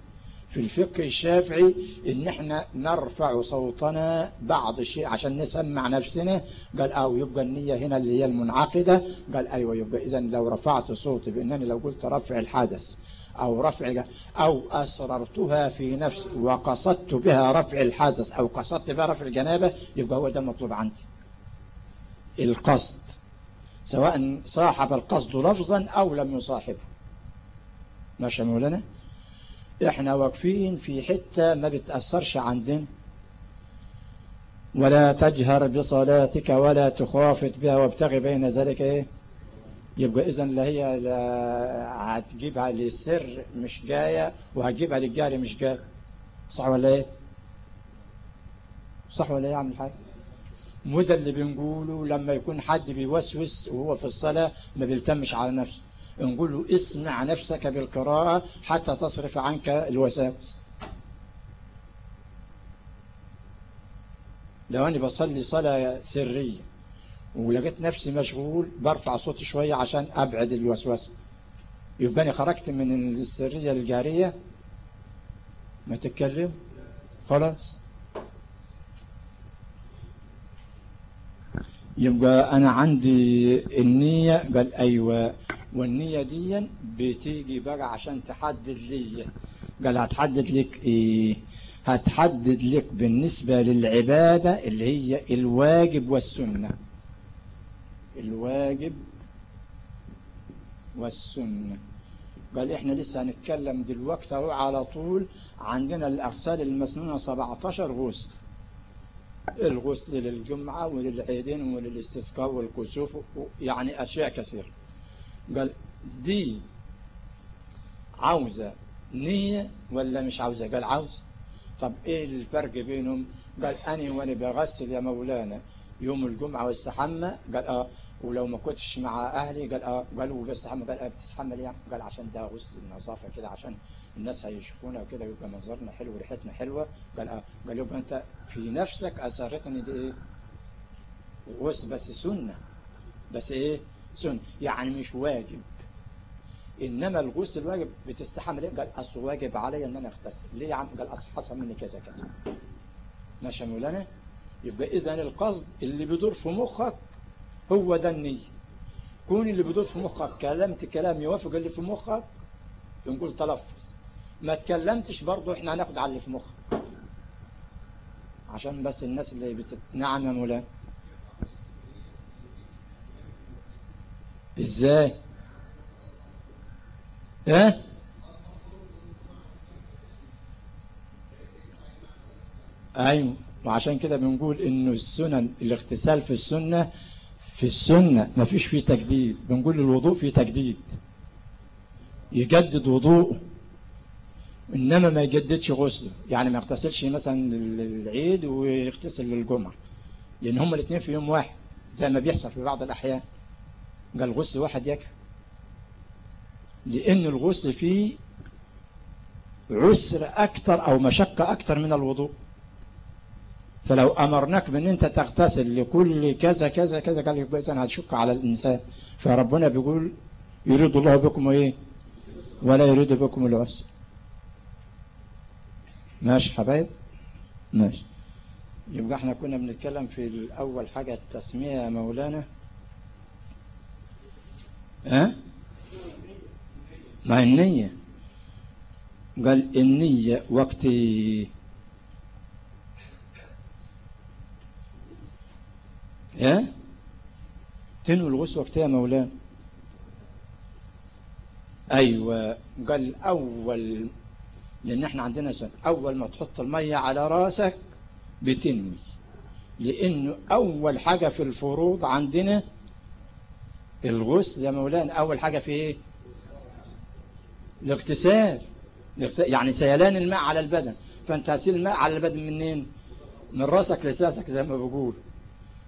في الفقه الشافعي إن إحنا نرفع صوتنا بعض الشيء عشان نسمع نفسنا. قال أو يبقى النية هنا اللي هي المنعقدة. قال أيوه يبقى اذا لو رفعت صوتي بإنني لو قلت رفع الحدث أو رفع أو أسررتها في نفسي وقصدت بها رفع الحدث أو قصدت بها رفع الجنابة يبقى هو ده المطلوب عندي. القصد سواء صاحب القصد لفظا أو لم يصاحبه. ماشي مولانا؟ إحنا واقفين في حتة ما بتأثرش عندنا. ولا تجهر بصلاتك ولا تخافت بها وابتغي بين ذلك إيه؟ يبقى اذا لا هي لا هتجيبها للسر مش جاية وهتجيبها للجاري مش جاية صح ولا إيه؟ صح ولا يا عم الحاج؟ وده اللي بنقوله لما يكون حد بيوسوس وهو في الصلاة ما بيلتمش على نفسه. نقول له اسمع نفسك بالقراءة حتى تصرف عنك الوساوس. لو أنا بصلي صلاة سرية ولقيت نفسي مشغول برفع صوتي شوية عشان أبعد الوسوسة يبقى أنا خرجت من السرية الجارية. ما تتكلم؟ خلاص. يبقى أنا عندي النية قال أيوة. والنية دي بتيجي بقى عشان تحدد لي. قال هتحدد لك إيه؟ هتحدد لك بالنسبة للعبادة اللي هي الواجب والسنة. الواجب والسنة. قال إحنا لسه هنتكلم دلوقتي أهو على طول عندنا الأغسال المسنونة 17 غسل. الغسل للجمعة وللعيدين وللاستسقاء والكسوف يعني أشياء كثيرة. قال دي عاوزة نية ولا مش عاوزة؟ قال عاوزة. طب إيه الفرق بينهم؟ قال أني وأنا بغسل يا مولانا يوم الجمعة واستحمى قال آه. ولو ما كنتش مع أهلي قال آه قالوا بستحمى قال آه بتستحمى ليه؟ قال عشان ده غسل النظافة كده عشان الناس هيشوفونا وكده يبقى منظرنا حلو وريحتنا حلوة. قال آه قال يبقى أنت في نفسك اثرت ان دي إيه؟ غسل بس سنة. بس إيه؟ سنة. يعني مش واجب. إنما الغسل الواجب بتستحمل إيه؟ قال أصل واجب علي إن أنا أغتسل. ليه يا عم؟ قال أصل حصل مني كذا كذا. ماشي يا مولانا؟ يبقى إذا القصد اللي بيدور في مخك هو ده النية. كون اللي بيدور في مخك كلمت كلام يوافق اللي في مخك بنقول تلفظ. ما تكلمتش برضه إحنا هناخد على اللي في مخك. عشان بس الناس اللي بتت... يا مولانا إزاي؟ إيه أيوه وعشان كده بنقول إنه السنن الاغتسال في السنة في السنة ما فيش فيه تجديد. بنقول الوضوء فيه تجديد. يجدد وضوءه. إنما ما يجددش غسله. يعني ما يغتسلش مثلا للعيد ويغتسل للجمعة. لأن هما الاثنين في يوم واحد. زي ما بيحصل في بعض الأحيان. قال غسل واحد يكفي. لأن الغسل فيه عسر أكثر أو مشقة أكثر من الوضوء. فلو أمرناك بأن أنت تغتسل لكل كذا كذا كذا قال يبقى إذن هتشق على الإنسان. فربنا بيقول يريد الله بكم إيه؟ ولا يريد بكم العسر. ماشي حبايب؟ ماشي. يبقى إحنا كنا بنتكلم في الأول حاجة التسمية يا مولانا. ها؟ مع النية. قال النية وقت ها تنوي الغسل وقتها يا مولانا؟ أيوه قال أول لأن إحنا عندنا سنة أول ما تحط المية على رأسك بتنوي لأنه أول حاجة في الفروض عندنا الغسل يا مولانا أول حاجة في إيه؟ الاغتسال. يعني سيلان الماء على البدن. فأنت هسيل الماء على البدن منين؟ من رأسك لساسك زي ما بقول.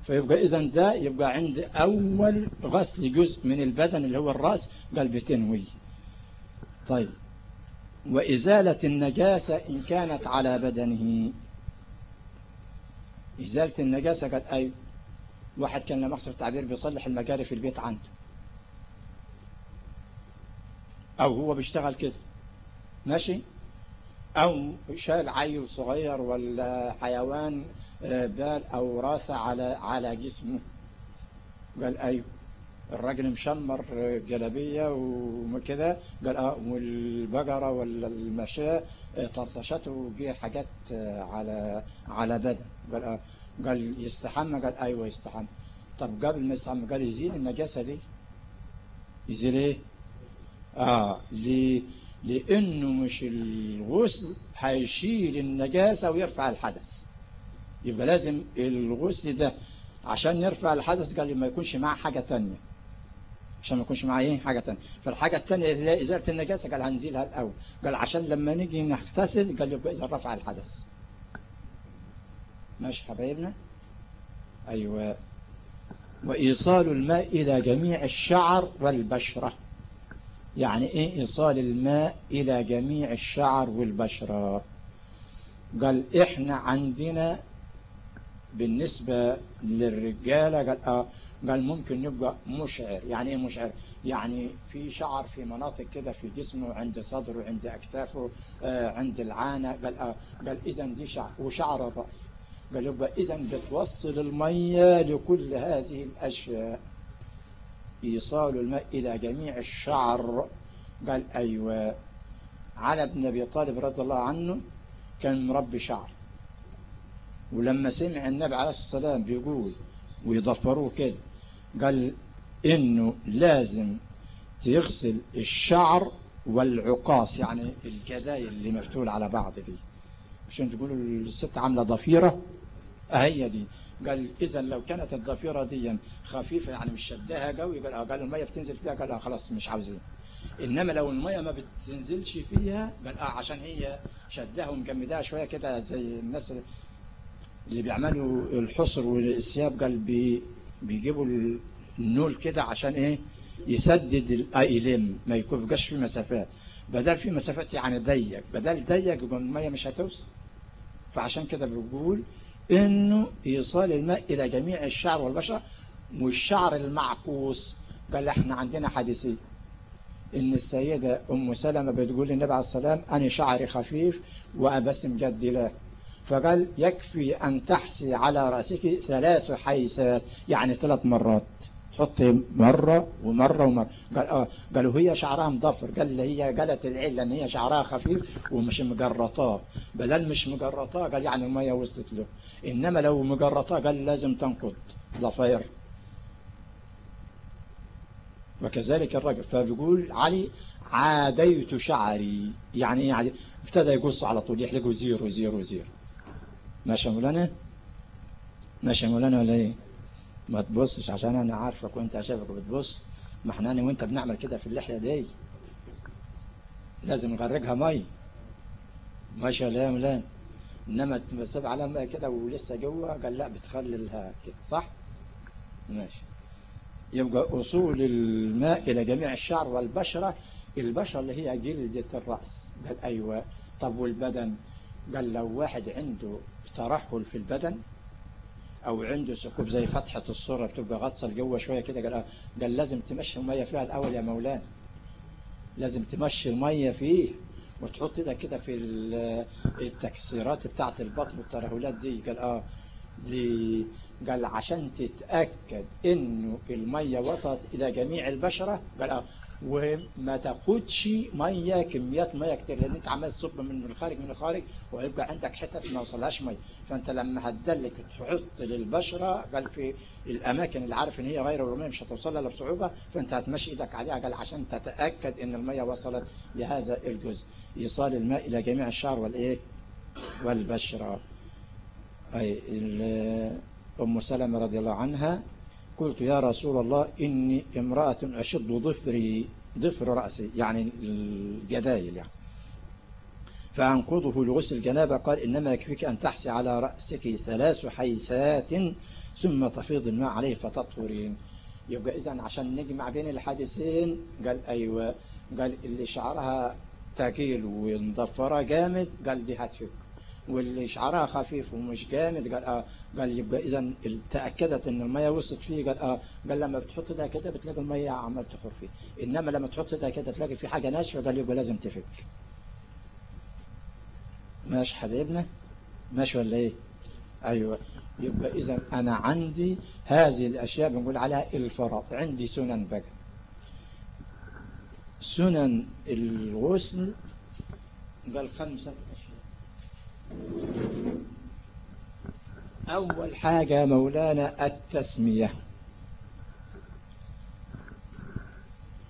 فيبقى اذا ده يبقى عند أول غسل جزء من البدن اللي هو الرأس قال بتنوي. طيب. وإزالة النجاسة إن كانت على بدنه. إزالة النجاسة قال أيوه واحد كان لما أحسن التعبير بيصلح المجاري في البيت عنده. أو هو بيشتغل كده. ماشي؟ أو شال عيل صغير ولا حيوان بال أو راثة على على جسمه. قال أيوه. الراجل مشمر جلبية وكده. قال آه والبقرة ولا المشاة طرطشته وجي حاجات على على بدن. قال آه. قال يستحمى قال أيوه يستحمى طب قبل ما يستحمى قال يزيل النجاسة دي. يزيل إيه؟ آه ليه لأنه مش الغسل هيشيل النجاسة ويرفع الحدث. يبقى لازم الغسل ده عشان يرفع الحدث قال ما يكونش معاه حاجة تانية. عشان ما يكونش معاه إيه؟ حاجة تانية. فالحاجة التانية اللي هي إزالة النجاسة قال هنزيلها الأول. قال عشان لما نيجي نغتسل قال يبقى إذا رفع الحدث. ماشي حبايبنا؟ أيوة. وإيصال الماء إلى جميع الشعر والبشرة. يعني إيه إيصال الماء إلى جميع الشعر والبشرة؟ قال إحنا عندنا بالنسبة للرجالة قال آه قال ممكن يبقى مشعر. يعني إيه مشعر؟ يعني في شعر في مناطق كده في جسمه عند صدره عند أكتافه آه عند العانة. قال آه قال اذا دي شعر وشعر الرأس. قال يبقى اذا بتوصل المية لكل هذه الأشياء. إيصال الماء إلى جميع الشعر. قال أيوه. على ابن أبي طالب رضي الله عنه كان مربي شعر. ولما سمع النبي عليه الصلاة والسلام بيقول ويضفروه كده قال إنه لازم تغسل الشعر والعقاص يعني الجدايل اللي مفتول على بعض دي. عشان تقولوا الست عاملة ضفيرة؟ هي دي. قال اذا لو كانت الضفيرة دي خفيفة يعني مش شدها قوي قال قال المية بتنزل فيها قال خلاص مش عاوزين. إنما لو المية ما بتنزلش فيها قال آه عشان هي شدها ومجمدها شوية كده زي الناس اللي بيعملوا الحصر والثياب قال بي بيجيبوا النول كده عشان إيه؟ يسدد الايلم ما يكونش في مسافات. بدل في مسافات يعني ضيق بدل ضيق يبقى المية مش هتوصل. فعشان كده بيقول إنه ايصال الماء إلى جميع الشعر والبشرة والشعر المعكوس. قال إحنا عندنا حديثين إن السيدة أم سلمة بتقول للنبي عليه السلام أنا شعري خفيف وأبسم جدي له. فقال يكفي أن تحسي على رأسك ثلاث حيسات يعني ثلاث مرات. تحطي مرة ومرة ومرة. قال آه قالوا هي شعرها مضفر. قال هي قالت العلة ان هي شعرها خفيف ومش مجرطاه بدل مش مجرطاه قال يعني المية وصلت له. إنما لو مجرطاه قال لازم تنقض ضفير. وكذلك الرجل فبيقول علي عاديت شعري. يعني إيه ابتدى يقص على طول يحلقوا زيرو زيرو زيرو. ماشي مولانا ماشي مولانا ولا إيه؟ ما تبصش عشان أنا عارفك وأنت شايفك بتبص. ما إحنا أنا وأنت بنعمل كده في اللحية دي. لازم نغرقها مي. ماشي ولا يا مولانا إنما تسيب على ماء كده ولسه جوه قال لا بتخللها كده صح؟ ماشي. يبقى أصول الماء إلى جميع الشعر والبشرة. البشرة اللي هي جلدة الرأس. قال أيوه. طب والبدن؟ قال لو واحد عنده ترهل في البدن أو عنده سكوب زي فتحة الصورة بتبقى غطسة لجوه شوية كده قال قال لازم تمشي المية فيها الأول يا مولانا. لازم تمشي المية فيه وتحط إيدك كده في التكسيرات بتاعت البطن والترهلات دي. قال آه ليه قال عشان تتأكد إنه المية وصلت إلى جميع البشرة قال آه وما تاخدش مية كميات مية كتير لأن أنت عمال تصب من الخارج من الخارج ويبقى عندك حتت ما وصلهاش مية. فأنت لما هتدلك تحط للبشرة قال في الأماكن اللي عارف إن هي غير رميه مش هتوصل لها بصعوبة فأنت هتمشي إيدك عليها قال عشان تتأكد إن المية وصلت لهذا الجزء. ايصال الماء إلى جميع الشعر والإيه؟ والبشرة. أي أم سلمة رضي الله عنها قلت يا رسول الله إني امرأة أشد ضفري ضفر رأسي يعني الجدايل يعني. فأنقضه لغسل الجنابة قال إنما يكفيك أن تحسي على رأسك ثلاث حيسات ثم تفيض الماء عليه فتطهرين. يبقى إذا عشان نجمع بين الحديثين قال أيوة قال اللي شعرها تاكيل ومضفرة جامد قال دي هتفك. واللي شعرها خفيف ومش جامد قال آه قال يبقى اذا تأكدت إن المية وصلت فيه قال آه قال لما بتحط ده كده بتلاقي المية عمال تخر فيه. إنما لما تحط ده كده تلاقي في حاجة ناشفة قال يبقى لازم تفك. ماشي حبيبنا؟ ماشي ولا إيه؟ أيوه. يبقى اذا أنا عندي هذه الأشياء بنقول عليها الفرط عندي سنن بقى. سنن الغسل قال خمسة أول حاجة مولانا التسمية.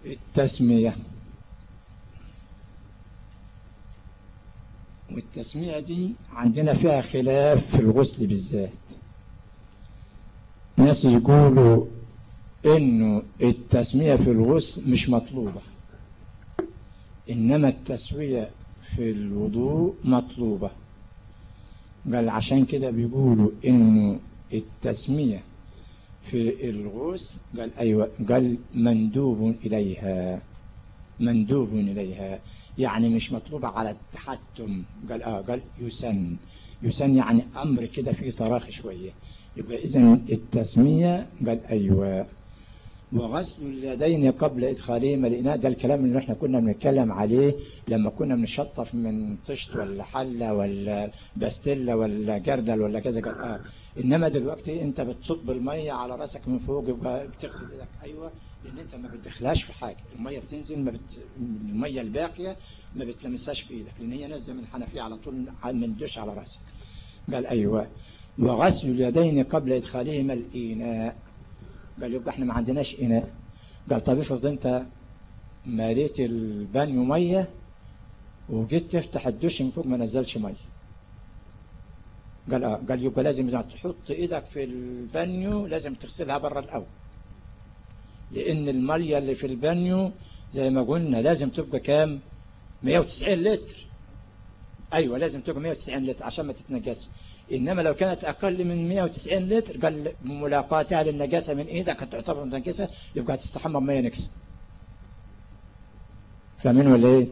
التسمية. والتسمية دي عندنا فيها خلاف في الغسل بالذات. ناس يقولوا إنه التسمية في الغسل مش مطلوبة. إنما التسوية في الوضوء مطلوبة. قال عشان كده بيقولوا إنه التسمية في الغسل قال أيوه قال مندوب إليها مندوب إليها. يعني مش مطلوبة على التحتم. قال آه قال يسن. يسن يعني أمر كده فيه تراخي شوية. يبقى اذا التسمية قال أيوه. وغسل اليدين قبل إدخالهما الإناء ده الكلام اللي إحنا كنا بنتكلم عليه لما كنا بنشطف من طشت ولا حلة ولا باستيلا ولا جردل ولا كذا قال آه. إنما دلوقتي أنت بتصب المية على رأسك من فوق يبقى بتغسل إيدك. أيوة لأن أنت ما بتدخلهاش في حاجة. المية بتنزل ما بت... المية الباقية ما بتلمسهاش في إيدك لأن هي نازلة من الحنفية على طول من دش على رأسك. قال أيوة. وغسل اليدين قبل إدخالهما الإناء قال يبقى إحنا ما عندناش إناء. قال طب افرض انت ماليت البانيو مية وجيت تفتح الدش من فوق ما نزلش مية. قال آه قال يبقى لازم تحط إيدك في البانيو لازم تغسلها بره الأول. لأن المية اللي في البانيو زي ما قلنا لازم تبقى كام؟ 190 لتر. أيوه لازم تبقى 190 لتر عشان ما تتنجس إنما لو كانت أقل من 190 لتر قال ملاقاتها للنجاسة من إيدك تعتبر نجاسة يبقى تستحمى بمية نجسة فاهمين ولا إيه؟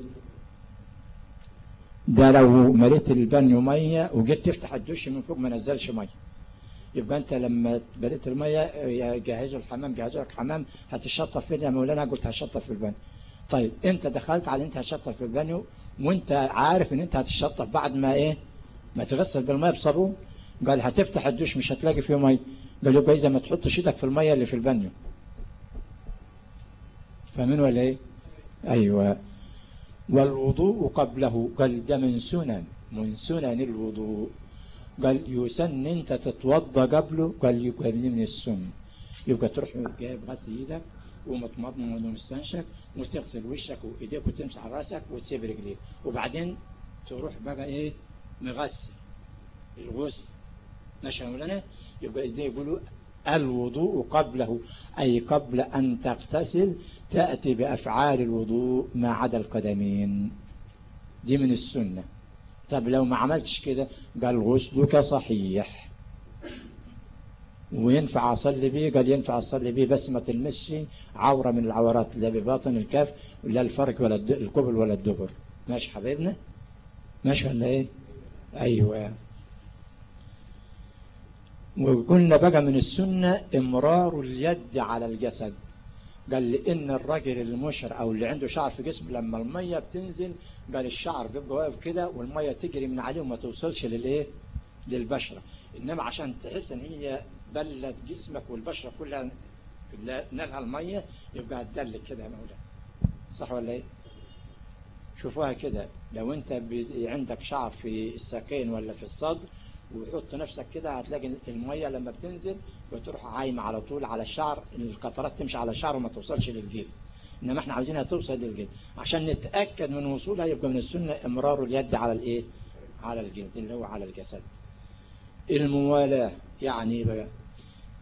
ده لو مليت البانيو مية وجيت تفتح الدش من فوق ما نزلش مية. يبقى أنت لما مليت المية جهزوا الحمام جهزوا لك حمام هتشطف فين يا مولانا؟ قلت هشطف في البانيو طيب أنت دخلت على أنت هتشطف في البانيو وأنت عارف أن أنت هتشطف بعد ما إيه؟ ما تغسل بالماء بصابون قال هتفتح الدش مش هتلاقي فيه ميه قال يبقى إذا ما تحطش إيدك في المية اللي في البانيو. فاهمين ولا إيه؟ أيوه. والوضوء قبله. قال ده من سنن. من سنن الوضوء. قال يسن أنت تتوضى قبله. قال يبقى من السنن يبقى تروح جايب غسل إيدك ومتمضمض ومستنشق وتغسل وشك وإيديك وتمسح رأسك وتسيب رجليك. وبعدين تروح بقى إيه؟ مغسل الغسل ماشي مولانا يبقى إذن يقولوا الوضوء قبله أي قبل أن تغتسل تأتي بأفعال الوضوء ما عدا القدمين. دي من السنة. طب لو ما عملتش كده قال غسلك صحيح. وينفع أصلي بيه؟ قال ينفع أصلي بيه بس ما تلمسش عورة من العورات لا بباطن الكف ولا الفرق ولا القبل ولا الدبر. ماشي حبيبنا؟ ماشي ولا إيه؟ أيوة. وقلنا بقى من السنة إمرار اليد على الجسد. قال لإن الراجل المشر أو اللي عنده شعر في جسمه لما المية بتنزل قال الشعر بيبقى واقف كده والمية تجري من عليه وما توصلش للإيه؟ للبشرة. إنما عشان تحس إن هي بلت جسمك والبشرة كلها نالها المية يبقى هتدلك كده يا مولانا. صح ولا إيه؟ شوفوها كده. لو انت عندك شعر في الساقين ولا في الصدر وحط نفسك كده هتلاقي المية لما بتنزل بتروح عايمة على طول على الشعر. القطرات تمشي على الشعر وما توصلش للجلد. إنما إحنا عاوزينها توصل للجلد. عشان نتأكد من وصولها يبقى من السنة إمرار اليد على الإيه؟ على الجلد اللي هو على الجسد. الموالاة يعني بقى؟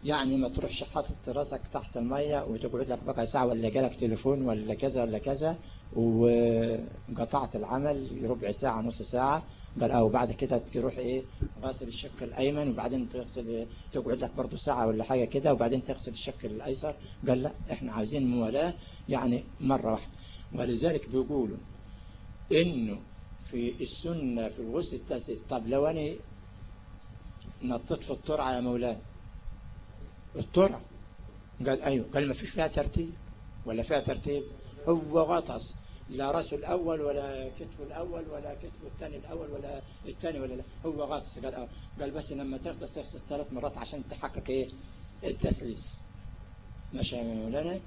يعني ما تروحش حاطط راسك تحت المية وتقعد لك بقى ساعة ولا جالك تليفون ولا كذا ولا كذا. وقطعت العمل ربع ساعة نص ساعة. قال أو بعد كده تروح إيه غاسل الشق الأيمن وبعدين تغسل تقعد لك برضه ساعة ولا حاجة كده وبعدين تغسل الشق الأيسر. قال لا إحنا عايزين موالاة يعني مرة واحدة. ولذلك بيقولوا إنه في السنة في الغسل التاسع طب لو أنا نطيت في الترعة يا مولانا؟ الترعة قال أيوه. قال ما فيش فيها ترتيب. ولا فيها ترتيب؟ هو غطس. لا راسه الأول ولا كتفه الأول ولا كتفه الثاني الأول ولا الثاني ولا لا. هو غاطس قال آه. قال بس لما تغطس تغطس ثلاث مرات عشان تحقق إيه؟ التسليس. ماشي يا مولانا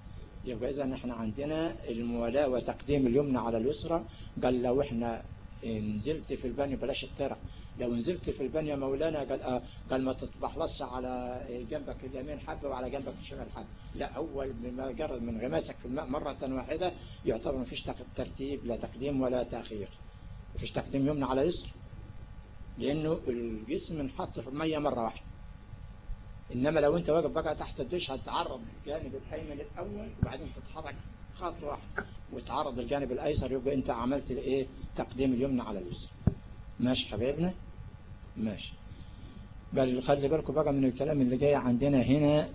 يبقى إذا إحنا عندنا الموالاة وتقديم اليمنى على اليسرى. قال لو إحنا نزلت في البني بلاش الترع لو نزلت في البني يا مولانا قال آه قال ما تتبحلصش على جنبك اليمين حبة وعلى جنبك الشمال حبة. لا أول مجرد من غماسك في الماء مرة واحدة يعتبر ما فيش ترتيب لا تقديم ولا تأخير. ما فيش تقديم يمنى على يسر لأنه الجسم انحط في المية مرة واحدة. إنما لو أنت واقف بقى تحت الدش هتعرض الجانب الأيمن الأول وبعدين تتحرك خطوة واحدة وتعرض الجانب الأيسر يبقى أنت عملت الإيه؟ تقديم اليمنى على اليسر. ماشي حبيبنا؟ ماشي. بل خلي بالكم بقى من الكلام اللي جاي عندنا هنا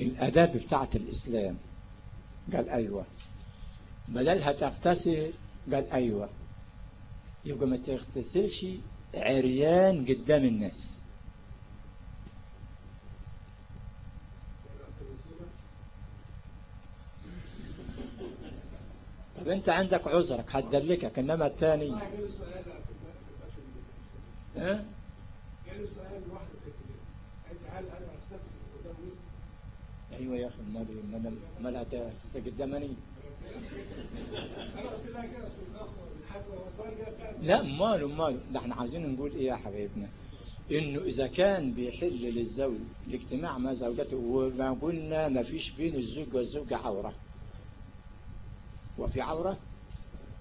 الأداب بتاعة الإسلام. قال أيوة. بدلها تغتسل قال أيوة. يبقى ما تغتسلش عريان قدام الناس. طب انت عندك عذرك هتدلكك. انما الثاني ها؟ أيوه يا أخي مالي مال مال هتقدمني أنا قلت لها كده عشان الآخر الحاج هو سؤال جاي فعلا لا ماله ماله. ده إحنا عايزين نقول إيه يا حبايبنا إنه إذا كان بيحل للزوج الاجتماع مع زوجته وما قلنا ما فيش بين الزوج والزوجة عورة. وفي عورة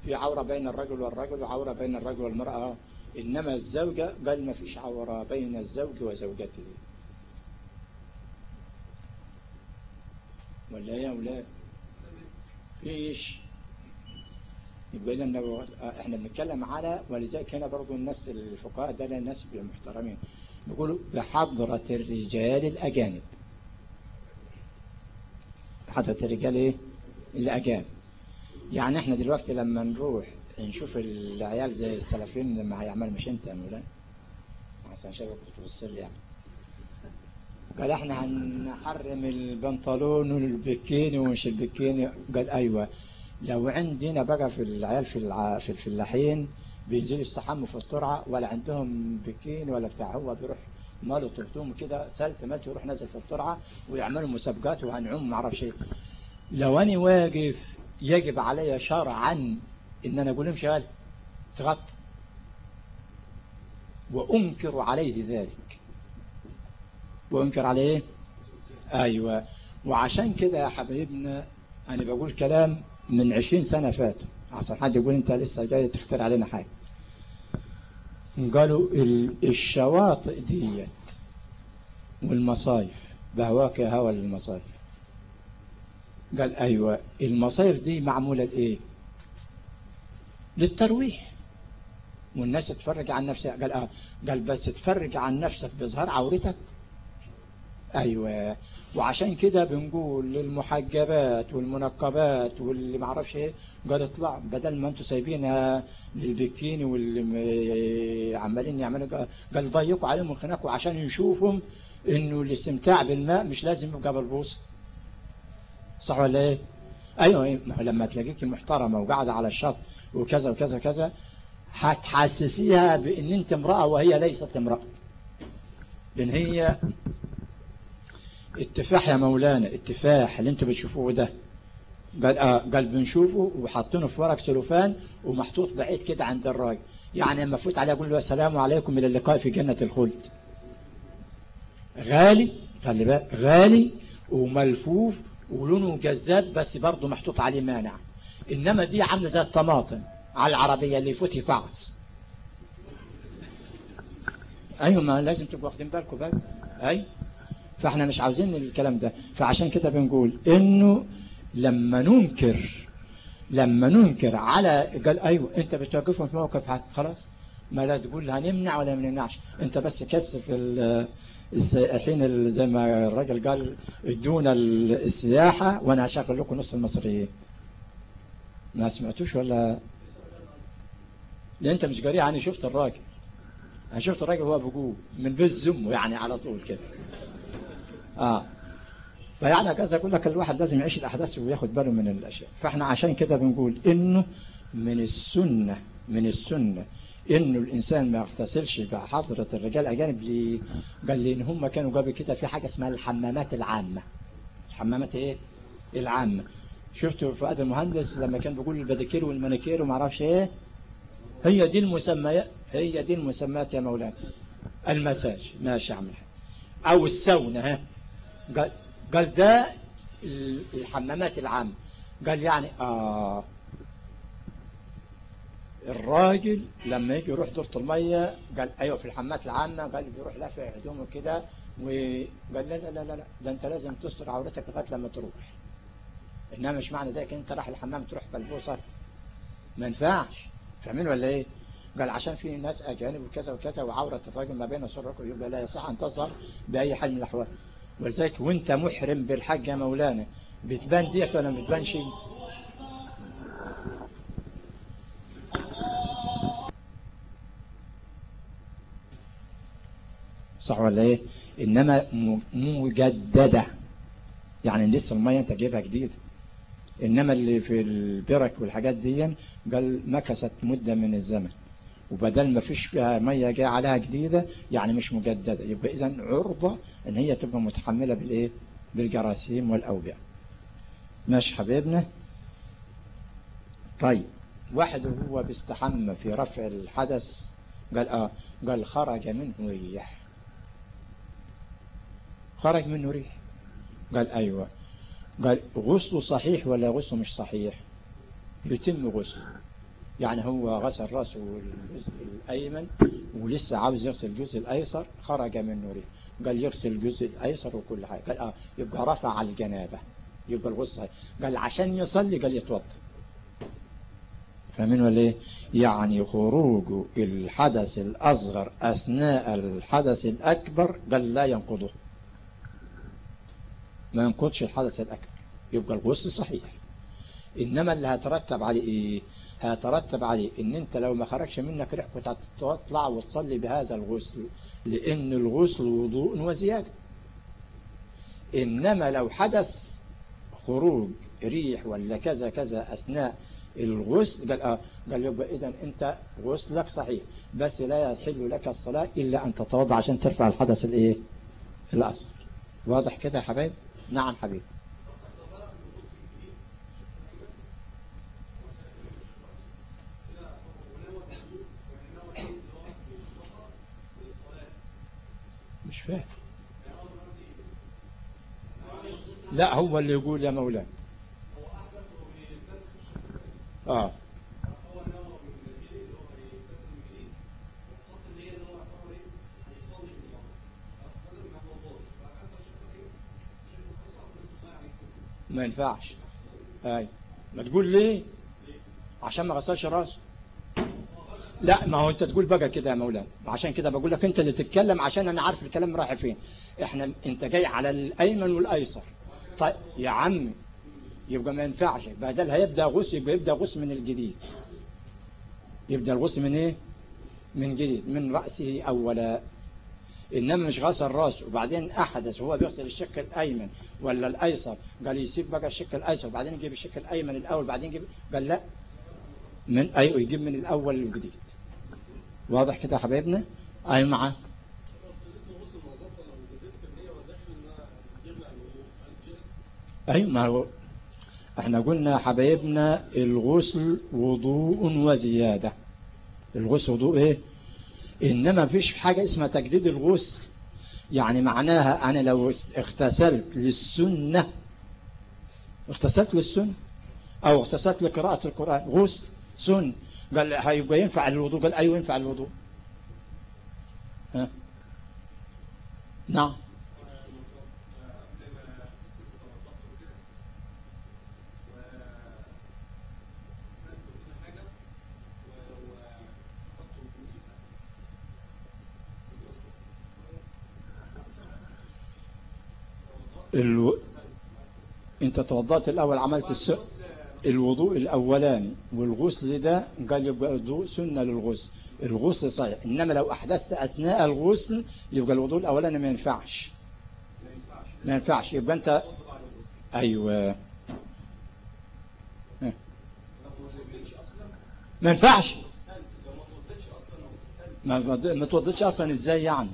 في عورة بين الرجل والرجل وعورة بين الرجل والمرأة. إنما الزوجة قال ما فيش عورة بين الزوج وزوجته. ولا يا أولاد؟ فيش. يبقى إذا لو إحنا بنتكلم على ولذلك هنا برضو الناس الفقهاء ده الناس محترمين. بيقولوا بحضرة الرجال الأجانب. حضرة الرجال إيه؟ الأجانب. يعني إحنا دلوقتي لما نروح نشوف العيال زي السلفيين لما هيعمل مش أنت مولانا عشان شباب كنت بصير يعني. قال إحنا هنحرم البنطلون والبكيني ومش البكيني. قال أيوه. لو عندنا بقى في العيال في الع... في الفلاحين بينزلوا يستحموا في الترعه ولا عندهم بكين ولا بتاع هو بيروح ماله تلتوم كده سلت مالت يروح نازل في الترعه ويعملوا مسابقات وهنعوم ما أعرفش إيه. لو أنا واقف يجب علي شرعا إن أنا أقول لهم شغال تغطي وأنكر عليه ذلك. وأنكر عليه؟ أيوه. وعشان كده يا حبايبنا أنا بقول كلام من عشرين سنة فاتوا. عشان حد يقول أنت لسه جاي تختار علينا حاجة. قالوا الشواطئ ديت والمصايف بهواك يا هوا للمصايف. قال أيوه المصايف دي معمولة لإيه؟ للترويح. والناس تتفرج عن نفسها. قال آه قال بس تتفرج عن نفسك بإظهار عورتك. أيوه. وعشان كده بنقول للمحجبات والمنقبات واللي معرفش إيه قال اطلع بدل ما أنتوا سايبينها للبكيني واللي عمالين يعملوا قال ضيقوا عليهم الخناق عشان يشوفهم إنه الاستمتاع بالماء مش لازم يبقى بالبوص. صح ولا إيه؟ أيوه لما تلاقيك محترمة وقاعدة على الشط وكذا وكذا كذا هتحسسيها بإن أنت امرأة وهي ليست امرأة. لأن هي التفاح يا مولانا التفاح اللي أنتوا بتشوفوه ده. قال آه قال بنشوفه وحاطينه في ورق سلوفان ومحطوط بعيد كده عند الراجل. يعني لما فوت عليه أقول له السلام عليكم إلى اللقاء في جنة الخلد. غالي خلي بالك غالي وملفوف ولونه جذاب بس برضه محطوط عليه مانع. إنما دي عاملة زي الطماطم على العربية اللي يفوت يفعص. أيوه ما لازم تبقوا واخدين بالكم بقى. أيوه فإحنا مش عاوزين الكلام ده. فعشان كده بنقول إنه لما ننكر لما ننكر على قال أيوه أنت بتوقفهم في موقف خلاص. ما لا تقول هنمنع ولا ما نمنعش. أنت بس كثف الحين زي ما الراجل قال ادونا السياحة وأنا هشغل لكم نص المصريين. ما سمعتوش ولا؟ لأن أنت مش قاري أنا شفت الراجل. أنا شفت الراجل وهو بيقول من بز امه يعني على طول كده. آه. فيعني كذا يقول لك الواحد لازم يعيش الأحداث وياخد باله من الأشياء. فإحنا عشان كده بنقول إنه من السنة من السنة إنه الإنسان ما يغتسلش بحضرة الرجال الأجانب ليه؟ قال لي إن هم كانوا قبل كده في حاجة اسمها الحمامات العامة. الحمامات إيه؟ العامة. شفتوا فؤاد المهندس لما كان بيقول البديكير والمانيكير وما أعرفش إيه؟ هي دي المسميات هي دي المسميات يا مولانا. المساج. ماشي يا عم الحاج. أو الساونا ها. قال قال ده الحمامات العامة. قال يعني آه الراجل لما يجي يروح دورة المية قال أيوه في الحمامات العامة قال بيروح لافع هدومه كده وقال لا لا لا لا ده أنت لازم تستر عورتك لغاية لما تروح. إنما مش معنى ذلك أنت راح الحمام تروح بلبوصة. ما ينفعش. فاهمين ولا إيه؟ قال عشان في ناس أجانب وكذا وكذا وعورة الراجل ما بين سرك يبقى لا يصح ان تظهر بأي حال من الأحوال. ولذلك وأنت محرم بالحج يا مولانا. بتبان ديت ولا ما بتبانش؟ صح ولا إيه؟ إنما مجددة. يعني لسه المية أنت جايبها جديدة إنما اللي في البرك والحاجات دي قال مكست مدة من الزمن. وبدل ما فيش فيها مية جاية عليها جديدة يعني مش مجددة. يبقى اذا عرضة إن هي تبقى متحملة بالإيه؟ بالجراثيم والأوبئة. ماشي حبيبنا؟ طيب واحد وهو بيستحمى في رفع الحدث قال آه قال خرج منه ريح. خرج منه ريح قال أيوه. قال غسله صحيح ولا غسله مش صحيح؟ يتم غسله. يعني هو غسل رأسه الجزء الأيمن ولسه عاوز يغسل الجزء الأيسر خرج منه ريح قال يغسل الجزء الأيسر وكل حاجة. قال آه يبقى رفع الجنابة. يبقى الغسل قال عشان يصلي قال يتوضأ. فاهمين ولا إيه؟ يعني خروج الحدث الأصغر أثناء الحدث الأكبر قال لا ينقضه. ما ينقضش الحدث الأكبر. يبقى الغسل صحيح. إنما اللي هترتب عليه إيه؟ هترتب عليه إن أنت لو ما خرجش منك ريح كنت هتطلع وتصلي بهذا الغسل لأن الغسل وضوء وزيادة. إنما لو حدث خروج ريح ولا كذا كذا أثناء الغسل قال آه قال يبقى إذا أنت غسلك صحيح بس لا يحل لك الصلاة إلا أن تتوضع عشان ترفع الحدث الإيه؟ الأصغر واضح كده يا حبايب؟ نعم حبيبي. مش فاهم. لا هو اللي يقول يا مولانا. آه. ما ينفعش. هاي ما تقول ليه؟ عشان ما غسلش راسه. لا ما هو أنت تقول بقى كده يا مولانا. عشان كده بقول لك أنت اللي تتكلم عشان أنا عارف الكلام رايح فين. إحنا أنت جاي على الأيمن والأيسر. طيب يا عمي يبقى ما ينفعش. بدل هيبدأ غسل يبقى يبدأ غسل من الجديد. يبدأ الغسل من إيه؟ من جديد من رأسه اولا. إنما مش غسل راسه وبعدين أحدث وهو بيغسل الشق الأيمن ولا الأيسر؟ قال يسيب بقى الشق الأيسر. وبعدين يجيب الشق الأيمن الأول. بعدين يجيب قال لا. من أيوه يجيب من الأول للجديد واضح كده يا حبايبنا أي معاك. أيوه ما هو إحنا قلنا حبايبنا الغسل وضوء وزيادة. الغسل وضوء إيه؟ إنما فيش حاجة اسمها تجديد الغسل. يعني معناها أنا لو اغتسلت للسنة اغتسلت للسنة أو اغتسلت لقراءة القرآن غسل سن قال هيبقى ينفع الوضوء؟ قال أيوه ينفع الوضوء. ها؟ نعم. ألو... انت توضأت الأول عملت الس... الوضوء الأولاني والغسل ده قال يبقى الوضوء سنة للغسل. الغسل صحيح إنما لو أحدثت أثناء الغسل يبقى الوضوء الأولاني ما ينفعش. ما ينفعش. يبقى انت أيوه. ما ينفعش. ما توضيش أصلا إزاي يعني؟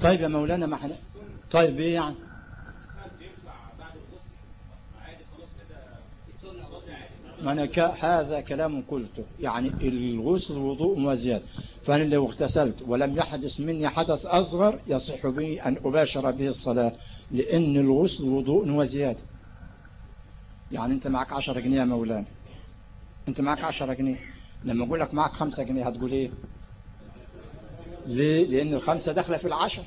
طيب يا مولانا ما إحنا طيب إيه يعني؟ ما أنا ك... هذا كلام قلته. يعني الغسل وضوء وزيادة فأنا لو اغتسلت ولم يحدث مني حدث أصغر يصح بي أن أباشر به الصلاة لأن الغسل وضوء وزيادة يعني أنت معك عشرة جنيه يا مولانا. أنت معك عشرة جنيه. لما أقول لك معك خمسة جنيه هتقول إيه؟ ليه؟ لأن الخمسة داخلة في العشر.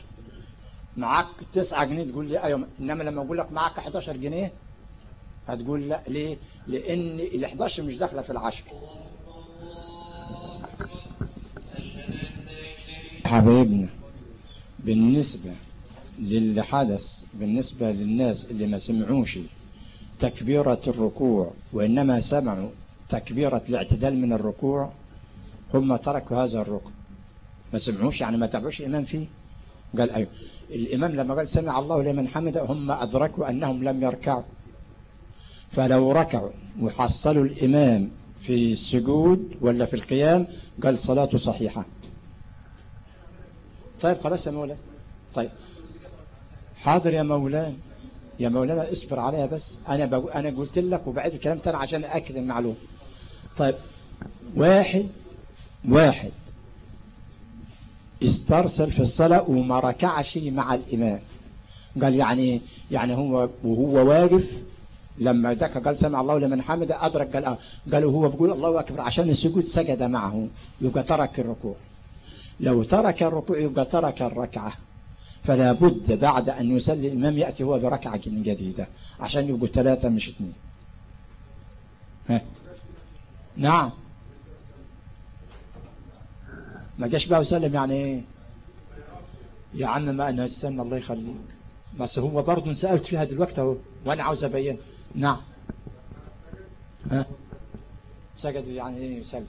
معك تسعة جنيه تقول لي أيوة إنما لما أقول لك معك 11 جنيه هتقول لا ليه؟ لأن ال 11 مش داخلة في العشر. حبايبنا بالنسبة للي حدث بالنسبة للناس اللي ما سمعوش تكبيرة الركوع وإنما سمعوا تكبيرة الاعتدال من الركوع هم تركوا هذا الركن ما سمعوش يعني ما تابعوش الإمام فيه؟ قال أيوه. الإمام لما قال سمع الله لمن حمده هم أدركوا أنهم لم يركعوا. فلو ركعوا وحصلوا الإمام في السجود ولا في القيام قال صلاته صحيحة. طيب خلاص يا مولانا طيب. حاضر يا مولانا يا مولانا اصبر عليها بس. أنا. أنا قلت لك وبعد الكلام تاني عشان أكد المعلومة. طيب. واحد واحد. استرسل في الصلاة وما ركعش مع الإمام. قال يعني يعني هو وهو واقف لما ذاك قال سمع الله لمن حمد أدرك قال آه قالوا هو بيقول الله أكبر عشان السجود سجد معه. يبقى ترك الركوع. لو ترك الركوع يبقى ترك الركعة. فلا بد بعد أن يسلي الإمام يأتي هو بركعة جديدة. عشان يبقوا ثلاثة مش اثنين. نعم. ما جاش بقى وسلم يعني إيه؟ يا عم ما أنا استنى الله يخليك. بس هو برضه سألت فيها دلوقتي أهو وأنا عاوز أبين. نعم. ها؟ سجد يعني إيه؟ يسلم.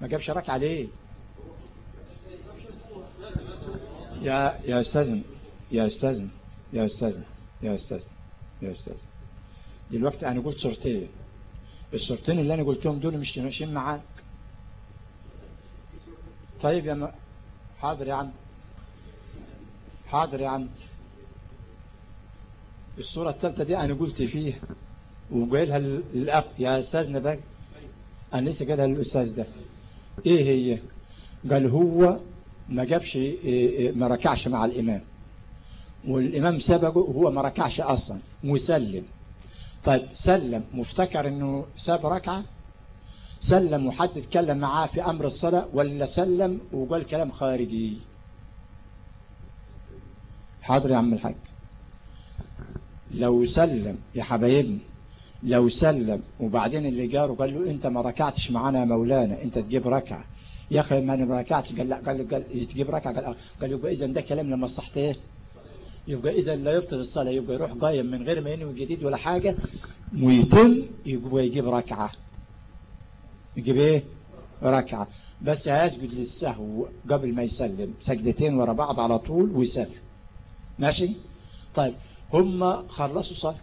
ما جابش ركعه ليه يا يا أستاذ يا أستاذ يا أستاذ يا أستاذ يا أستاذ دلوقتي أنا قلت صورتين. الصورتين اللي أنا قلتهم دول مش ماشيين معاك. طيب يا م... حاضر يا عم. حاضر يا عم. الصورة الثالثة دي أنا قلت فيها وقايلها للأخ. يا أستاذ نباك أنا لسه قايلها للأستاذ ده. إيه هي؟ قال هو ما جابش ما ركعش مع الإمام. والإمام سبقه وهو ما ركعش أصلا. مسلم. طيب سلم. مفتكر أنه ساب ركعة؟ سلم وحد اتكلم معاه في أمر الصلاة ولا سلم وقال كلام خارجي. حاضر يا عم الحاج. لو سلم يا حبايبنا لو سلم وبعدين اللي جاره قال له أنت ما ركعتش معانا يا مولانا أنت تجيب ركعة. يا أخي ما أنا ما ركعتش قال لا قال قال تجيب ركعة قال قال يبقى اذا ده كلام لمصلحته إيه؟ يبقى اذا لا يبطل الصلاة يبقى يروح قايم من غير ما ينوي جديد ولا حاجة ويتم يبقى يجيب ركعة. يجيب إيه؟ ركعة. بس هيسجد للسهو قبل ما يسلم. سجدتين ورا بعض على طول ويسلم. ماشي؟ طيب. هم خلصوا صلاة.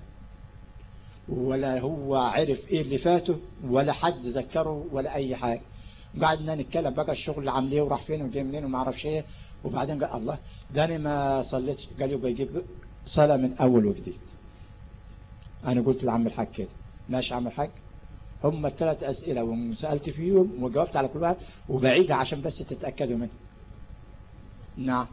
ولا هو عرف إيه اللي فاته ولا حد ذكره ولا أي حاجة. قعدنا نتكلم بقى الشغل اللي عامليه وراح فين وجاي منين وما أعرفش إيه. وبعدين قال الله ده أنا ما صليتش. قال يبقى يجيب صلاة من أول وجديد. أنا قلت لعم الحاج كده. ماشي عم الحاج؟ هم الثلاث أسئلة وسألت فيهم وجاوبت على كل واحد وبعيدها عشان بس تتأكدوا منه نعم.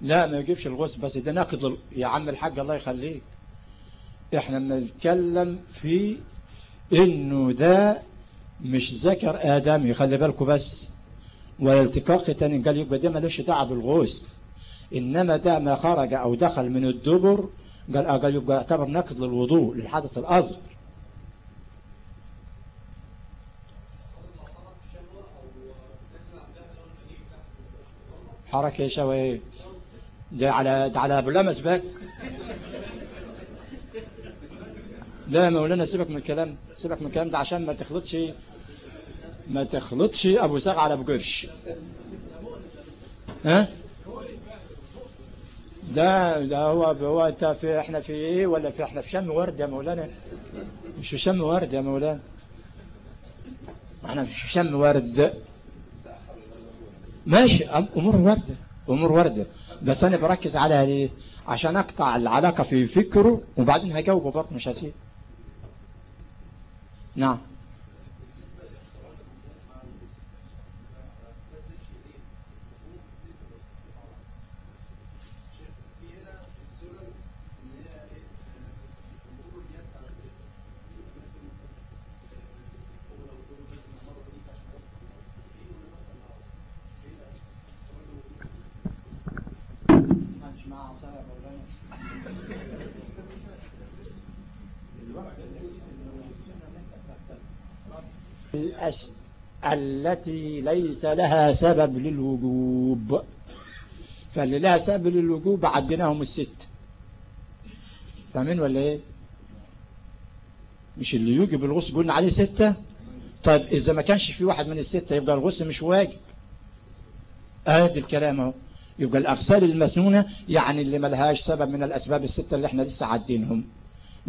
لا ما يجيبش الغسل بس ده ناقض يا عم الحاج الله يخليك. إحنا بنتكلم في إنه ده مش ذكر آدمي خلي بالكم بس. ولا التقاق تاني قال يبقى ده ملوش دعوة بالغسل إنما ده ما خرج أو دخل من الدبر قال آه قال يبقى يعتبر نقض للوضوء للحدث الأصغر. حركة شوي. إيه ده على ده على أبو لمس بقى لا مولانا سيبك من الكلام سيبك من الكلام ده عشان ما تخلطش ما تخلطش أبو ساغ على أبو قرش. ها؟ ده ده هو هو أنت في إحنا في إيه؟ ولا في إحنا في شم ورد يا مولانا؟ مش في شم ورد يا مولانا. إحنا في شم ورد. ماشي أمور ورده أمور ورده بس أنا بركز عليها ليه عشان أقطع العلاقة في فكره وبعدين هجاوبه برضه مش هسيب. نعم. الأش... التي ليس لها سبب للوجوب. فاللي لها سبب للوجوب عديناهم الست. فاهمين ولا إيه؟ مش اللي يوجب الغسل قلنا عليه ستة؟ طيب إذا ما كانش في واحد من الستة يبقى الغسل مش واجب. ادي الكلام أهو. يبقى الأغسال المسنونة يعني اللي ملهاش سبب من الأسباب الستة اللي إحنا لسه عدينهم.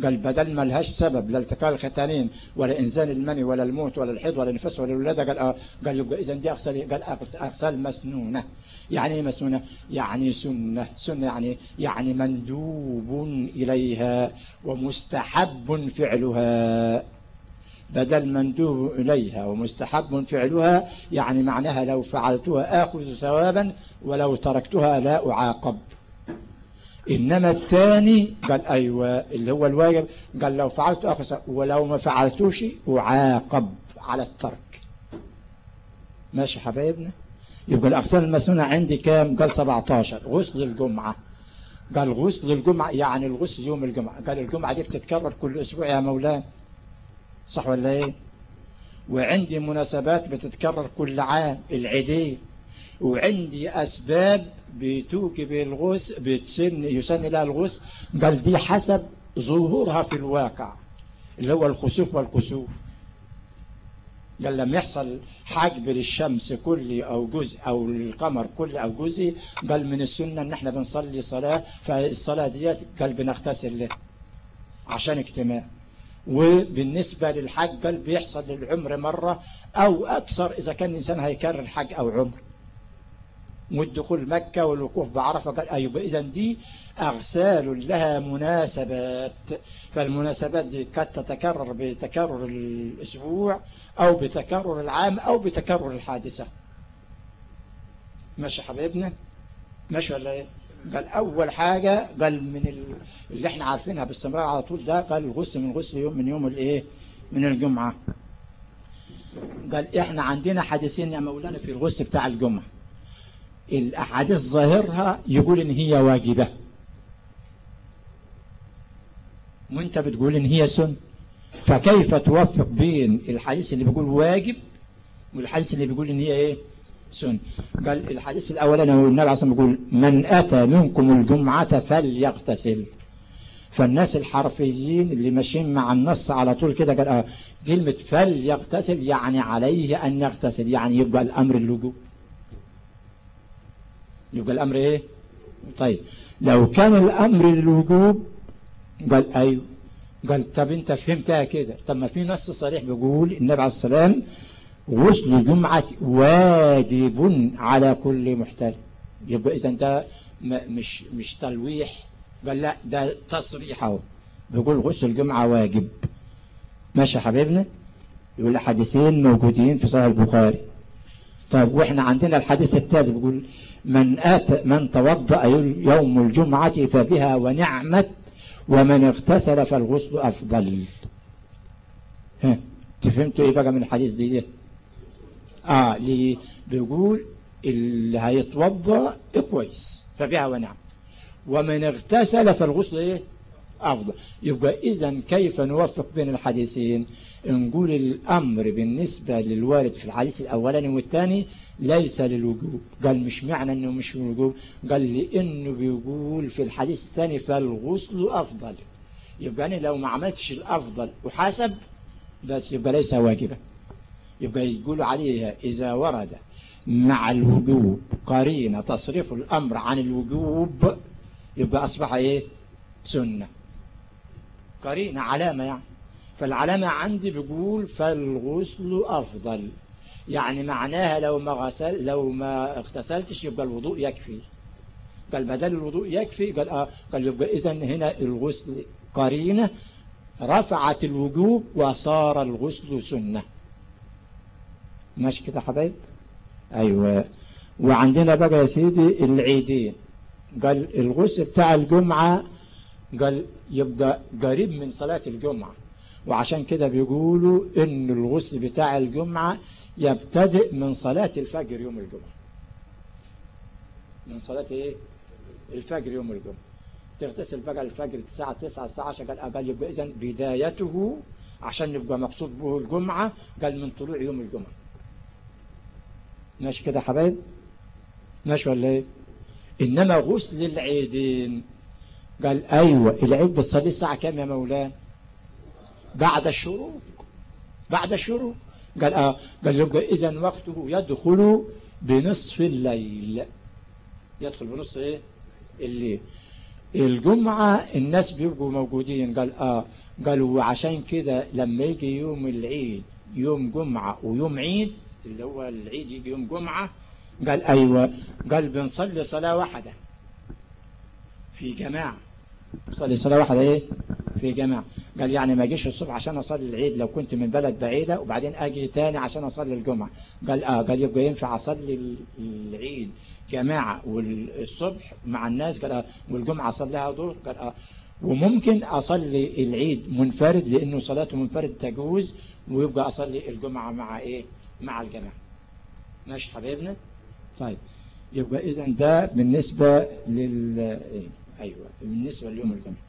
قال بدل ما لهاش سبب لا التقاء الختانين ولا إنزال المني ولا الموت ولا الحيض ولا النفاس ولا الولادة قال آه قال يبقى إذا دي اغسال قال اغسال مسنونة. يعني إيه مسنونة؟ يعني سنة. سنة يعني يعني مندوب إليها ومستحب فعلها. بدل مندوب إليها ومستحب فعلها يعني معناها لو فعلتها آخذ ثوابا ولو تركتها لا أعاقب. إنما الثاني قال أيوة اللي هو الواجب. قال لو فعلت أخذ ولو ما فعلتوش أعاقب على الترك. ماشي حبايبنا؟ يبقى الأغسال المسنونة عندي كام؟ قال 17 غسل الجمعة. قال غسل الجمعة يعني الغسل يوم الجمعة. قال الجمعة دي بتتكرر كل أسبوع يا مولانا صح ولا إيه؟ وعندي مناسبات بتتكرر كل عام العيدين وعندي أسباب بتوجب الغسل بتسن يسن لها الغسل قال دي حسب ظهورها في الواقع اللي هو الخسوف والكسوف. قال لما يحصل حجب للشمس كلي أو جزء أو القمر كلي أو جزء قال من السنة إن إحنا بنصلي صلاة فالصلاة ديت قال بنغتسل له عشان اجتماع. وبالنسبة للحج قال بيحصل للعمر مرة أو أكثر إذا كان الإنسان هيكرر حج أو عمر. والدخول مكة والوقوف بعرفة قال أيوة إذا دي أغسال لها مناسبات. فالمناسبات دي قد تتكرر بتكرر الأسبوع أو بتكرر العام أو بتكرر الحادثة. ماشي حبيبنا؟ ماشي ولا إيه؟ قال أول حاجة قال من اللي إحنا عارفينها باستمرار على طول ده قال الغسل من غسل يوم من يوم الإيه؟ من الجمعة. قال إحنا عندنا حديثين يا مولانا في الغسل بتاع الجمعة. الأحاديث ظاهرها يقول إن هي واجبة. وانت بتقول إن هي سن؟ فكيف توفق بين الحديث اللي بيقول واجب والحديث اللي بيقول إن هي إيه؟ سن. قال الحديث الأولاني هو النبي عليه الصلاة والسلام يقول من أتى منكم الجمعة فليغتسل. فالناس الحرفيين اللي ماشيين مع النص على طول كده قال آه كلمة فليغتسل يعني عليه أن يغتسل يعني يبقى الأمر اللجوء. يبقى الأمر إيه؟ طيب. لو كان الأمر الوجوب قال أيوه. قال طب أنت فهمتها كده. طب ما في نص صريح بيقول النبي عليه السلام غسل الجمعة واجب على كل محتل يبقى إذا ده مش مش تلويح. قال لا ده تصريح أهو. بيقول غسل الجمعة واجب. ماشي يا حبيبنا؟ يقول حديثين موجودين في صحيح البخاري. طيب وإحنا عندنا الحديث الثالث بيقول من آت من توضأ يوم الجمعة فبها ونعمت ومن اغتسل فالغسل أفضل. ها فهمتوا إيه بقى من الحديث دي؟ آه ليه بيقول اللي هيتوضأ كويس فبها ونعم ومن اغتسل فالغسل إيه؟ أفضل. يبقى إذا كيف نوفق بين الحديثين؟ نقول الأمر بالنسبة للوارد في الحديث الأولاني والثاني ليس للوجوب. قال مش معنى أنه مش للوجوب قال لأنه بيقول في الحديث الثاني فالغسل أفضل. يبقى أنا لو ما عملتش الأفضل وحاسب بس يبقى ليس واجبا. يبقى يقولوا عليها إذا ورد مع الوجوب قرينة تصرف الأمر عن الوجوب يبقى أصبح إيه؟ سنة. قرينة علامة يعني. فالعلامة عندي بيقول فالغسل أفضل. يعني معناها لو ما غسل لو ما اغتسلتش يبقى الوضوء يكفي. قال بدل الوضوء يكفي قال آه قال يبقى إذا هنا الغسل قرينة رفعت الوجوب وصار الغسل سنة. ماشي كده حبايب؟ أيوة. وعندنا بقى يا سيدي العيدين. قال الغسل بتاع الجمعة قال يبقى قريب من صلاة الجمعة. وعشان كده بيقولوا إن الغسل بتاع الجمعة يبتدئ من صلاة الفجر يوم الجمعة. من صلاة إيه؟ الفجر يوم الجمعة. تغتسل بقى الفجر الساعة 9 الساعة 10 قال قال يبقى اذا بدايته عشان يبقى مقصود به الجمعة قال من طلوع يوم الجمعة. ماشي كده حبايب؟ ماشي ولا إيه؟ إنما غسل العيدين. قال أيوه العيد بتصلي الساعة كام يا مولانا؟ بعد الشروق. بعد الشروق. قال آه قال يبقى اذا وقته يدخل بنصف الليل. يدخل بنصف إيه؟ الليل. الجمعة الناس بيبقوا موجودين. قال آه قالوا وعشان كده لما يجي يوم العيد يوم جمعة ويوم عيد اللي هو العيد يجي يوم جمعة قال أيوه قال بنصلي صلاة واحدة في جماعة. صلي صلاة واحدة إيه؟ في جماعة قال يعني ما أجيش الصبح عشان أصلي العيد لو كنت من بلد بعيدة وبعدين أجي تاني عشان أصلي الجمعة. قال آه قال يبقى ينفع أصلي العيد جماعة والصبح مع الناس؟ قال آه والجمعة أصليها دور؟ قال آه وممكن أصلي العيد منفرد لأنه صلاته منفرد تجوز ويبقى أصلي الجمعة مع إيه؟ مع الجماعة ماشي حبيبنا طيب يبقى اذا ده بالنسبة لل أيوه. بالنسبة ليوم الجمعة.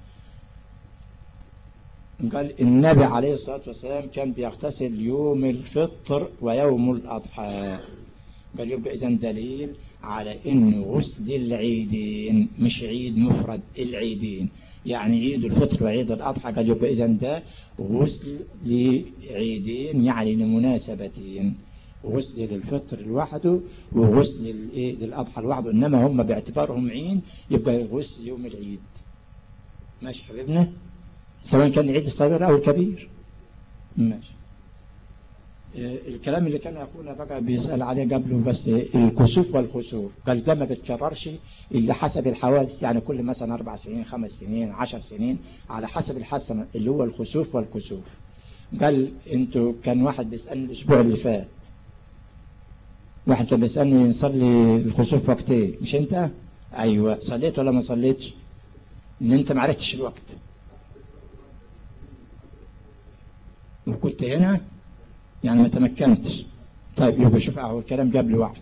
قال النبي عليه الصلاة والسلام كان بيغتسل يوم الفطر ويوم الأضحى. قال يبقى إذن دليل على إن غسل العيدين مش عيد مفرد العيدين. يعني عيد الفطر وعيد الأضحى. قال يبقى إذن ده غسل لعيدين يعني لمناسبتين. غسل للفطر لوحده وغسل للأضحى لوحده إنما هم باعتبارهم عين يبقى الغسل يوم العيد. ماشي حبيبنا؟ سواء كان العيد الصغير أو الكبير. ماشي. الكلام اللي كان أخونا بقى بيسأل عليه قبله بس الكسوف والخسوف قال ده ما بتكررش إلا حسب الحوادث يعني كل مثلا أربع سنين خمس سنين عشر سنين على حسب الحادثة اللي هو الخسوف والكسوف. قال أنتوا كان واحد بيسألني الأسبوع اللي فات واحد كان بيسألني نصلي الخسوف وقت إيه؟ مش أنت؟ أيوه. صليت ولا ما صليتش؟ إن أنت ما عرفتش الوقت. وكنت هنا؟ يعني ما تمكنتش. طيب يبقى شوف أهو الكلام جاب لي واحد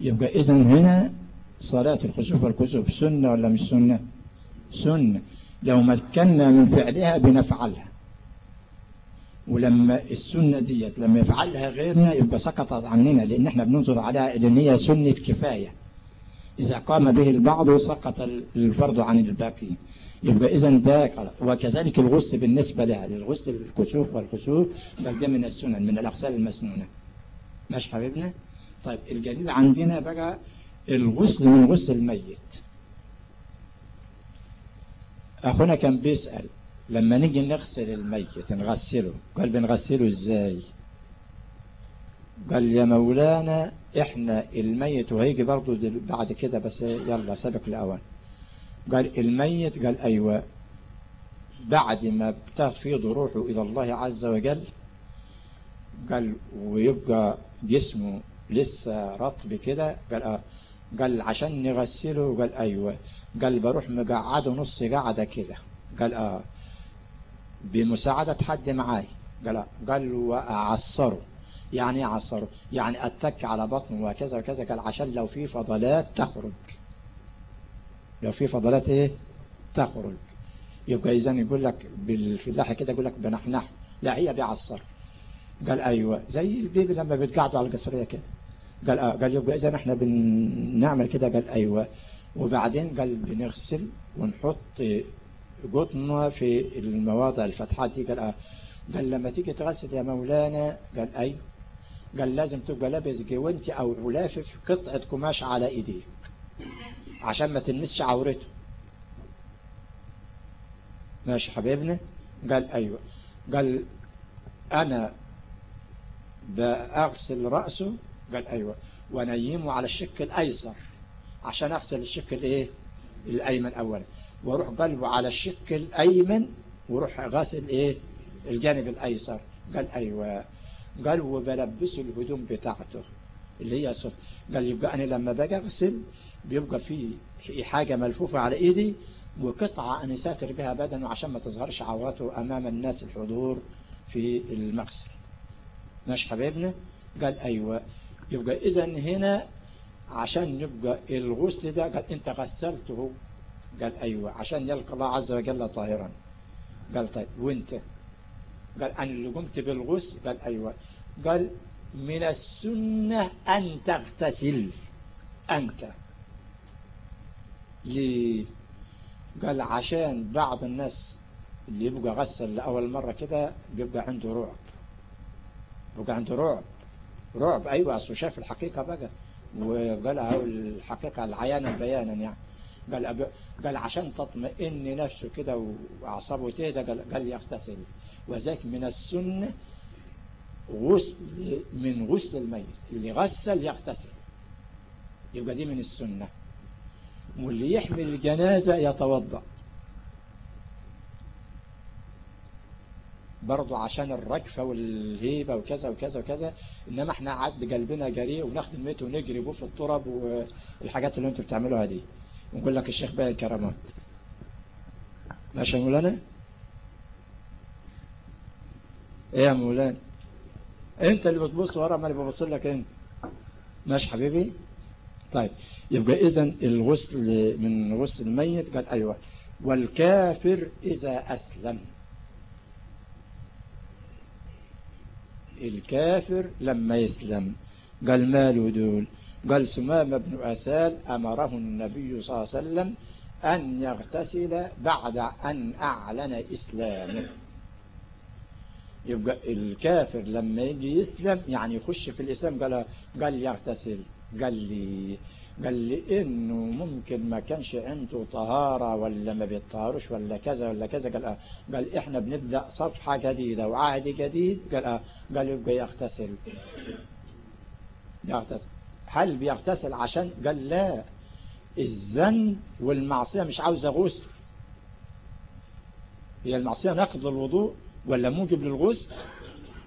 يبقى اذا هنا صلاة الخسوف والكسوف سنة ولا مش سنة؟ سنة. لو مكنا من فعلها بنفعلها. ولما السنة ديت لما يفعلها غيرنا يبقى سقطت عننا لأن إحنا بننظر عليها ان هي سنة كفاية. إذا قام به البعض سقط الفرض عن الباقين يبقى إذا ده وكذلك الغسل بالنسبة لها للغسل الكسوف والخسوف ده من السنن من الأغسال المسنونة. ماشي حبيبنا؟ طيب الجديد عندنا بقى الغسل من غسل الميت. أخونا كان بيسأل لما نيجي نغسل الميت نغسله. قال بنغسله إزاي؟ قال يا مولانا إحنا الميت وهيجي برضو بعد كده بس يلا سبق الأول. قال الميت قال أيوه. بعد ما بتفيض روحه إلى الله عز وجل قال ويبقى جسمه لسه رطب كده قال آه. قال عشان نغسله قال أيوه. قال بروح مقعده نص قعدة كده قال آه. بمساعدة حد معاي. قال قال وأعصره. يعني إيه أعصره؟ يعني أتك على بطنه وكذا وكذا. قال عشان لو في فضلات تخرج. لو في فضلات إيه؟ تخرج. يبقى إذا يقول لك بالفلاحة كده يقول لك بنحنح لا هي بيعصر قال أيوة. زي البيبي لما بتقعدوا على القصرية كده. قال آه قال يبقى إذا إحنا بنعمل كده. قال أيوة. وبعدين قال بنغسل ونحط قطنة في المواضع الفتحات دي قال آه. قال لما تيجي تغسل يا مولانا قال أيوه قال لازم تبقى لابس جوانتي أو لافف قطعة قماش على إيديك عشان ما تلمسش عورته. ماشي حبيبنا؟ قال أيوة. قال أنا بأغسل رأسه قال أيوة. ونيمه على الشق الأيسر عشان أغسل الشق الإيه الأيمن أولا. وأروح قلبه على الشق الأيمن وروح غاسل إيه؟ الجانب الأيسر. قال أيوة. قال وبلبسه الهدوم بتاعته اللي هي صف. قال يبقى أنا لما باجي أغسل بيبقى في حاجة ملفوفة على إيدي وقطعة أنا ساتر بها بدنه عشان ما تظهرش عورته أمام الناس الحضور في المغسل. ماشي حبيبنا؟ قال أيوة. يبقى إذا هنا عشان يبقى الغسل ده قال أنت غسلته قال أيوة عشان يلقى الله عز وجل طاهرا. قال طيب وانت؟ قال أنا اللي قمت بالغسل قال أيوة. قال من السنة أن تغتسل. أنت. ليه؟ قال عشان بعض الناس اللي يبقى غسل لأول مرة كده بيبقى عنده رعب. بيبقى عنده رعب. رعب. أيوة أصله شاف الحقيقة بقى. وقالها الحقيقة العيانا بيانا يعني. قال. قال عشان تطمئن نفسه كده وأعصابه تهدى قال, قال يغتسل. وذلك من السنة غسل من غسل الميت. اللي غسل يغتسل. يبقى دي من السنة. واللي يحمل الجنازة يتوضأ. برضو عشان الركفة والهيبة وكذا وكذا وكذا إنما إحنا عد قلبنا جريء وناخد الميت ونجري بيه في التراب والحاجات اللي أنتوا بتعملوها دي. ونقول لك الشيخ بقى الكرامات. ماشي يا مولانا؟ إيه يا مولانا؟ أنت اللي بتبص ورا ما اللي ببص لك أنت. ماشي حبيبي؟ طيب يبقى اذا الغسل من غسل الميت قال أيوه. والكافر إذا أسلم. الكافر لما يسلم. قال ماله دول؟ قال سمام بن أسال أمره النبي صلى الله عليه وسلم أن يغتسل بعد أن أعلن إسلامه. يبقى الكافر لما يجي يسلم يعني يخش في الإسلام قال قال يغتسل. قال لي قال لي إنه ممكن ما كانش عنده طهارة ولا ما بيطهرش ولا كذا ولا كذا. قال قال إحنا بنبدأ صفحة جديدة وعهد جديد. قال قال يبقى يغتسل. يغتسل. هل بيغتسل عشان؟ قال لا. الذنب والمعصية مش عاوزة غسل. هي المعصية نقض الوضوء ولا موجب للغسل؟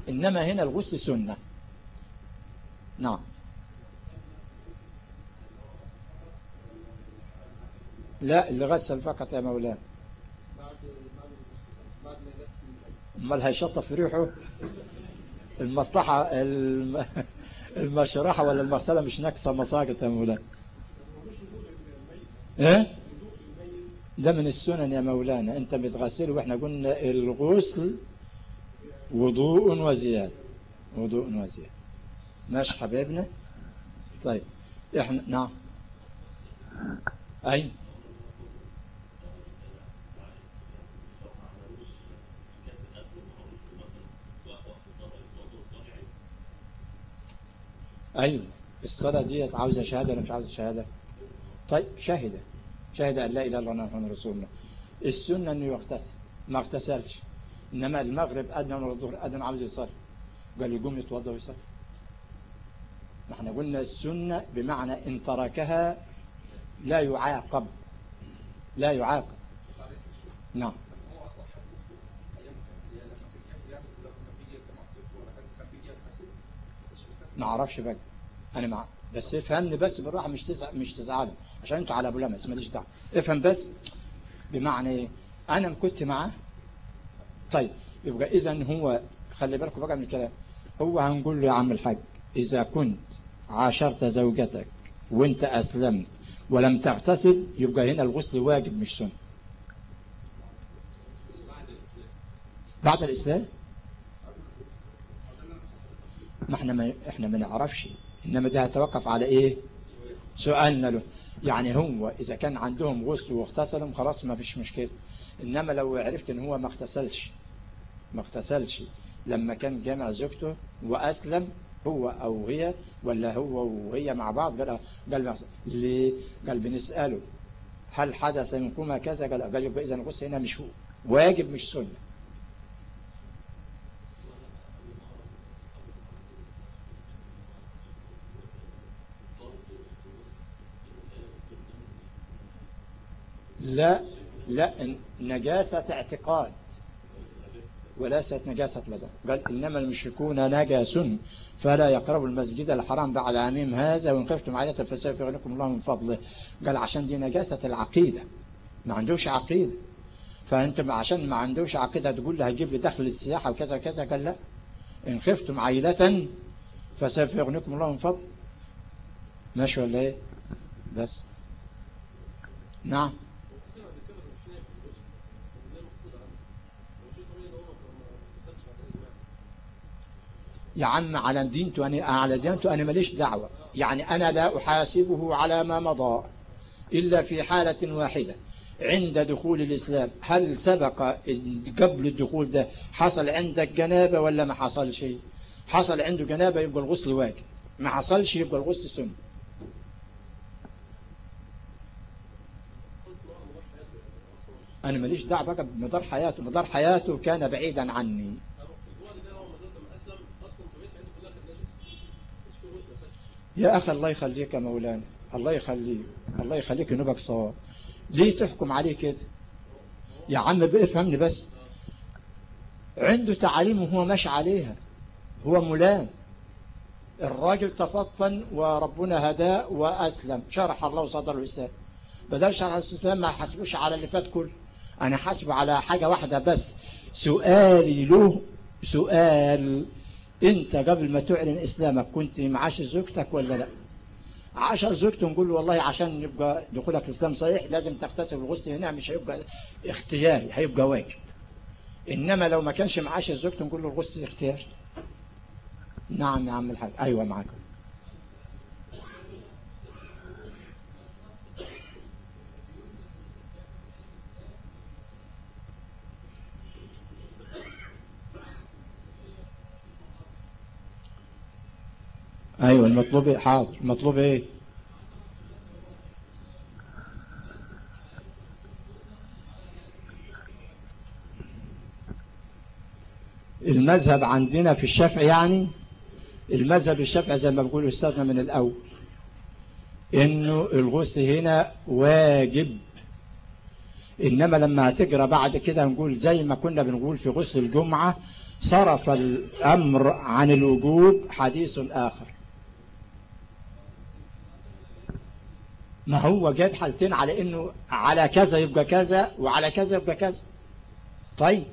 إنما هنا الغسل سنة. نعم. لا اللي غسل فقط يا مولانا. أمال هيشطف ريحه؟ المصلحة المشرحة ولا المغسلة مش ناقصة مساقط يا مولانا؟ إيه؟ ده من السنن يا مولانا. أنت بتغسل وإحنا قلنا الغسل وضوء وزيادة. وضوء وزيادة. ماشي حبيبنا؟ طيب. إحنا نعم. اي أيوه الصلاة ديت عاوزة شهادة ولا مش عاوزة شهادة؟ طيب شهد شهد أن لا إله إلا الله محمد رسول الله. السنة أنه يغتسل. ما اغتسلش. إنما المغرب أدنى ولا الظهر أدنى عاوز يصلي. قال يقوم يتوضأ ويصلي. ما إحنا قلنا السنة بمعنى إن تركها لا يعاقب. لا يعاقب. نعم. ما أعرفش بقى. أنا مع بس افهمني بس بالراحة مش تزعل مش تزعل. عشان أنتوا على أبو لمس ماليش دعوة. افهم بس. بمعنى إيه؟ أنا كنت معاه طيب يبقى إذا هو خلي بالكم بقى من الكلام. هو هنقول له يا عم الحاج إذا كنت عاشرت زوجتك وأنت أسلمت ولم تغتسل يبقى هنا الغسل واجب مش سنة. بعد الإسلام. ما إحنا ما إحنا ما نعرفش. إنما ده هيتوقف على إيه؟ سؤالنا له. يعني هو إذا كان عندهم غسل واغتسلهم خلاص ما فيش مشكلة. إنما لو عرفت إن هو ما اغتسلش ما اغتسلش لما كان جامع زوجته وأسلم هو أو هي ولا هو وهي مع بعض؟ قال قال. ليه؟ قال بنسأله. هل حدث منكما كذا؟ قال قال يبقى إذا الغسل هنا مش هو. واجب مش سنة. لا لا نجاسة اعتقاد وليست نجاسة بدن قال إنما المشركون نجاس فلا يقربوا المسجد الحرام بعد عامهم هذا وإن خفتم عادة فسوف يغنيكم الله من فضله. قال عشان دي نجاسة العقيدة. ما عندوش عقيدة. فأنت عشان ما عندوش عقيدة تقول له هجيب لي دخل السياحة وكذا وكذا. قال لا. إن خفتم عيلة فسوف يغنيكم الله من فضله ماشي ولا إيه؟ بس. نعم. يا عم على دينته أنا على دينته أنا ماليش دعوة. يعني أنا لا أحاسبه على ما مضى إلا في حالة واحدة. عند دخول الإسلام هل سبق قبل الدخول ده حصل عندك جنابة ولا ما حصل شيء حصل عنده جنابة يبقى الغسل واجب. ما حصلش يبقى الغسل سنة. أنا ماليش دعوة بقى بمدار حياته مدار حياته كان بعيدا عني. يا أخي الله يخليك يا مولانا الله يخليك الله يخليك نبك صواب. ليه تحكم عليه كده؟ يا عم افهمني بس. عنده تعاليم وهو ماشي عليها هو ملام. الراجل تفطن وربنا هداه وأسلم. شرح الله صدر الإسلام. بدل شرح الإسلام ما حسبوش على اللي فات كله. أنا حاسبه على حاجة واحدة بس. سؤالي له سؤال انت قبل ما تعلن إسلامك كنت معاش زوجتك ولا لا؟ عاشر زوجته نقول له والله عشان يبقى دخولك الإسلام صحيح لازم تغتسل الغسل هنا مش هيبقى اختياري هيبقى واجب. إنما لو ما كانش معاش زوجته نقول له الغسل اختياري نعم يا عم الحاج. أيوه معاك. أيوه المطلوب إيه؟ حاضر. المطلوب إيه؟ المذهب عندنا في الشفع يعني المذهب الشفع زي ما بيقول استاذنا من الأول إنه الغسل هنا واجب. إنما لما هتجرى بعد كده نقول زي ما كنا بنقول في غسل الجمعة صرف الأمر عن الوجوب حديث آخر. ما هو جاب حالتين على إنه على كذا يبقى كذا وعلى كذا يبقى كذا. طيب.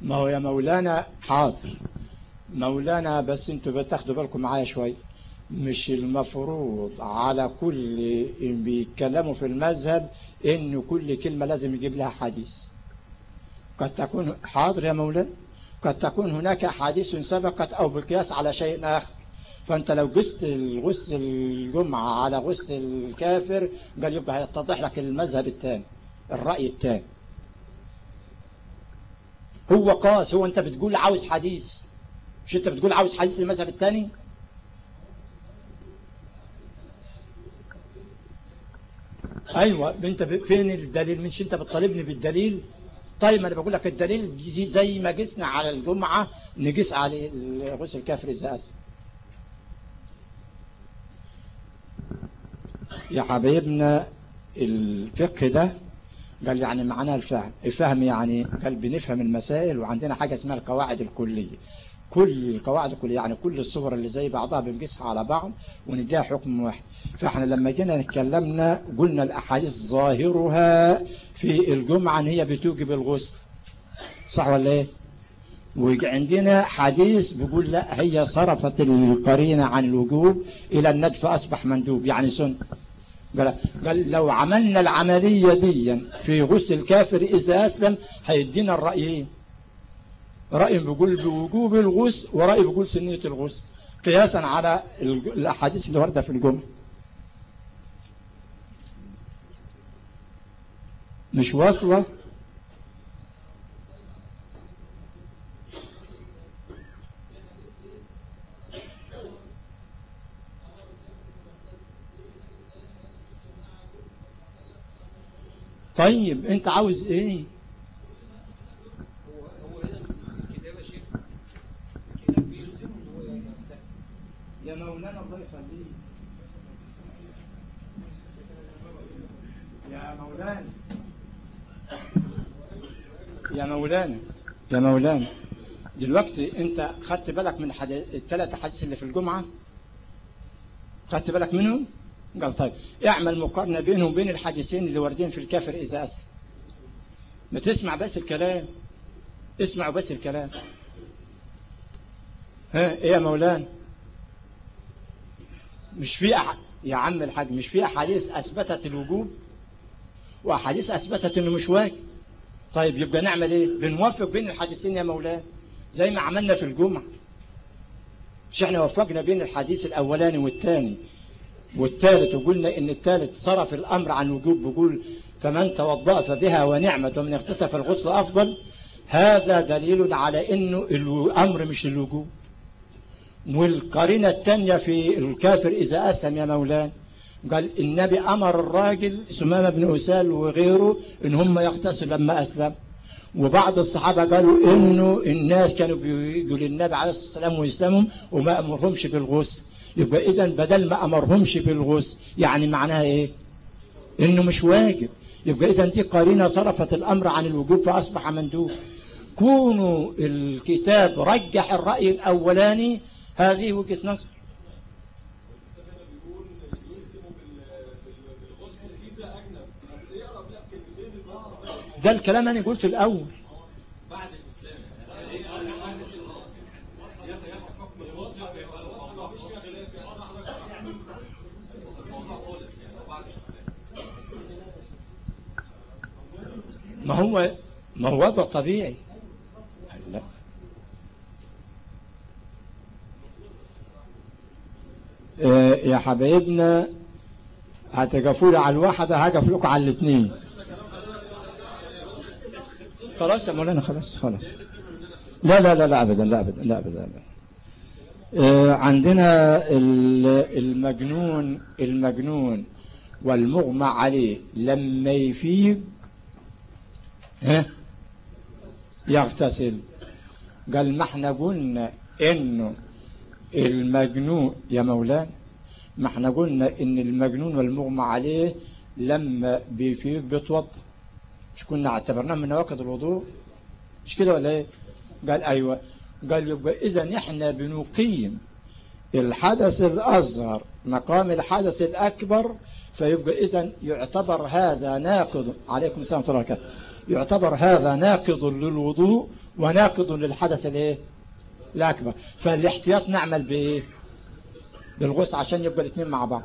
ما هو يا مولانا؟ حاضر. مولانا بس أنتوا بتاخدوا بالكم معايا شوي. مش المفروض. على كل بيتكلموا في المذهب إن كل كلمة لازم يجيب لها حديث. قد تكون حاضر يا مولانا قد تكون هناك حديث سبقت أو بالقياس على شيء آخر. فأنت لو قست الغسل الجمعة على غسل الكافر قال يبقى هيتضح لك المذهب الثاني الرأي الثاني هو قاس هو أنت بتقول عاوز حديث. مش أنت بتقول عاوز حديث المذهب الثاني أيوه أنت فين الدليل؟ مش أنت بتطالبني بالدليل؟ طيب ما أنا بقول لك الدليل دي زي ما قسنا على الجمعة نقيس على غسل الكافر اذا اسف يا حبايبنا الفقه ده قال يعني معناه الفهم. الفهم يعني قال بنفهم المسائل وعندنا حاجة اسمها القواعد الكلية. كل القواعد الكلية يعني كل الصور اللي زي بعضها بنقيسها على بعض ونديها حكم واحد. فإحنا لما جينا نتكلمنا قلنا الأحاديث ظاهرها في الجمعة إن هي بتوجب الغسل. صح ولا إيه؟ وعندنا حديث بيقول لا هي صرفت القرينة عن الوجوب إلى الندف أصبح مندوب. يعني سنة قال, قال لو عملنا العملية دي في غسل الكافر إذا أسلم هيدينا الرأيين. رأي بيقول بوجوب الغسل ورأي بيقول سنية الغسل. قياسا على الأحاديث اللي واردة في الجمعة مش واصلة؟ طيب انت عاوز إيه هو هو هنا الكتاب يا شيخ الكتاب بيلزم ان هو يغتسل يا مولانا الله يخليك يا يا مولانا يا مولانا دلوقتي انت خدت بالك من. الثلاث أحاديث اللي في الجمعة؟ خدت بالك منهم؟ قال طيب اعمل مقارنة بينهم وبين الحديثين اللي واردين في الكافر إذا أسلم. ما تسمع بس الكلام. اسمعوا بس الكلام. ها إيه يا مولانا؟ مش في أح... يا عم الحاج مش في أحاديث أثبتت الوجوب؟ واحاديث أثبتت إنه مش واجب. طيب يبقى نعمل إيه؟ بنوفق بين الحديثين يا مولانا زي ما عملنا في الجمعة. مش إحنا وفقنا بين الحديث الأولاني والثاني والثالث وقلنا إن الثالث صرف الأمر عن وجوب بيقول فمن توضأ فبها ونعمت ومن اغتسل فالغسل أفضل. هذا دليل على إنه الأمر مش الوجوب. والقرينة الثانية في الكافر إذا أسلم يا مولانا قال النبي أمر الراجل سمامة بن أسال وغيره إن هم يغتسلوا لما أسلم. وبعض الصحابة قالوا إنه الناس كانوا بيجوا للنبي عليه الصلاة والسلام ويسلمهم وما أمرهمش بالغسل. يبقى إذا بدل ما أمرهمش بالغسل يعني معناها إيه؟ إنه مش واجب. يبقى إذا دي قرينة صرفت الأمر عن الوجوب فأصبح مندوب. كونوا الكتاب رجح الرأي الأولاني هذه وجهة نظر بيقول يلزموا بالغسل اذا اجنب اقرا بقى كلمتين البقره ده الكلام أنا قلت الأول. بعد الاسلام ياخد ياخد حكم الغسل ما هو ما هو وضع طبيعي. لا. آه، يا حبايبنا هتقفوا على الواحدة هقف لكم على الاثنين. خلاص يا مولانا خلاص خلاص. لا لا لا لا ابدا لا ابدا لا أبداً. آه، عندنا ال- المجنون المجنون والمغمى عليه لما يفيق ها؟ يغتسل. قال ما إحنا قلنا إنه المجنون يا مولانا ما إحنا قلنا إن المجنون والمغمى عليه لما بيفيق بيتوضأ. مش كنا اعتبرناه من نواقض الوضوء؟ مش كده ولا إيه؟ قال أيوه. قال يبقى اذا إحنا بنقيم الحدث الأصغر مقام الحدث الأكبر فيبقى اذا يعتبر هذا ناقض. عليكم السلام ورحمة الله يعتبر هذا ناقض للوضوء وناقض للحدث الإيه؟ الأكبر. فالاحتياط نعمل بإيه؟ بالغسل عشان يبقى الاثنين مع بعض.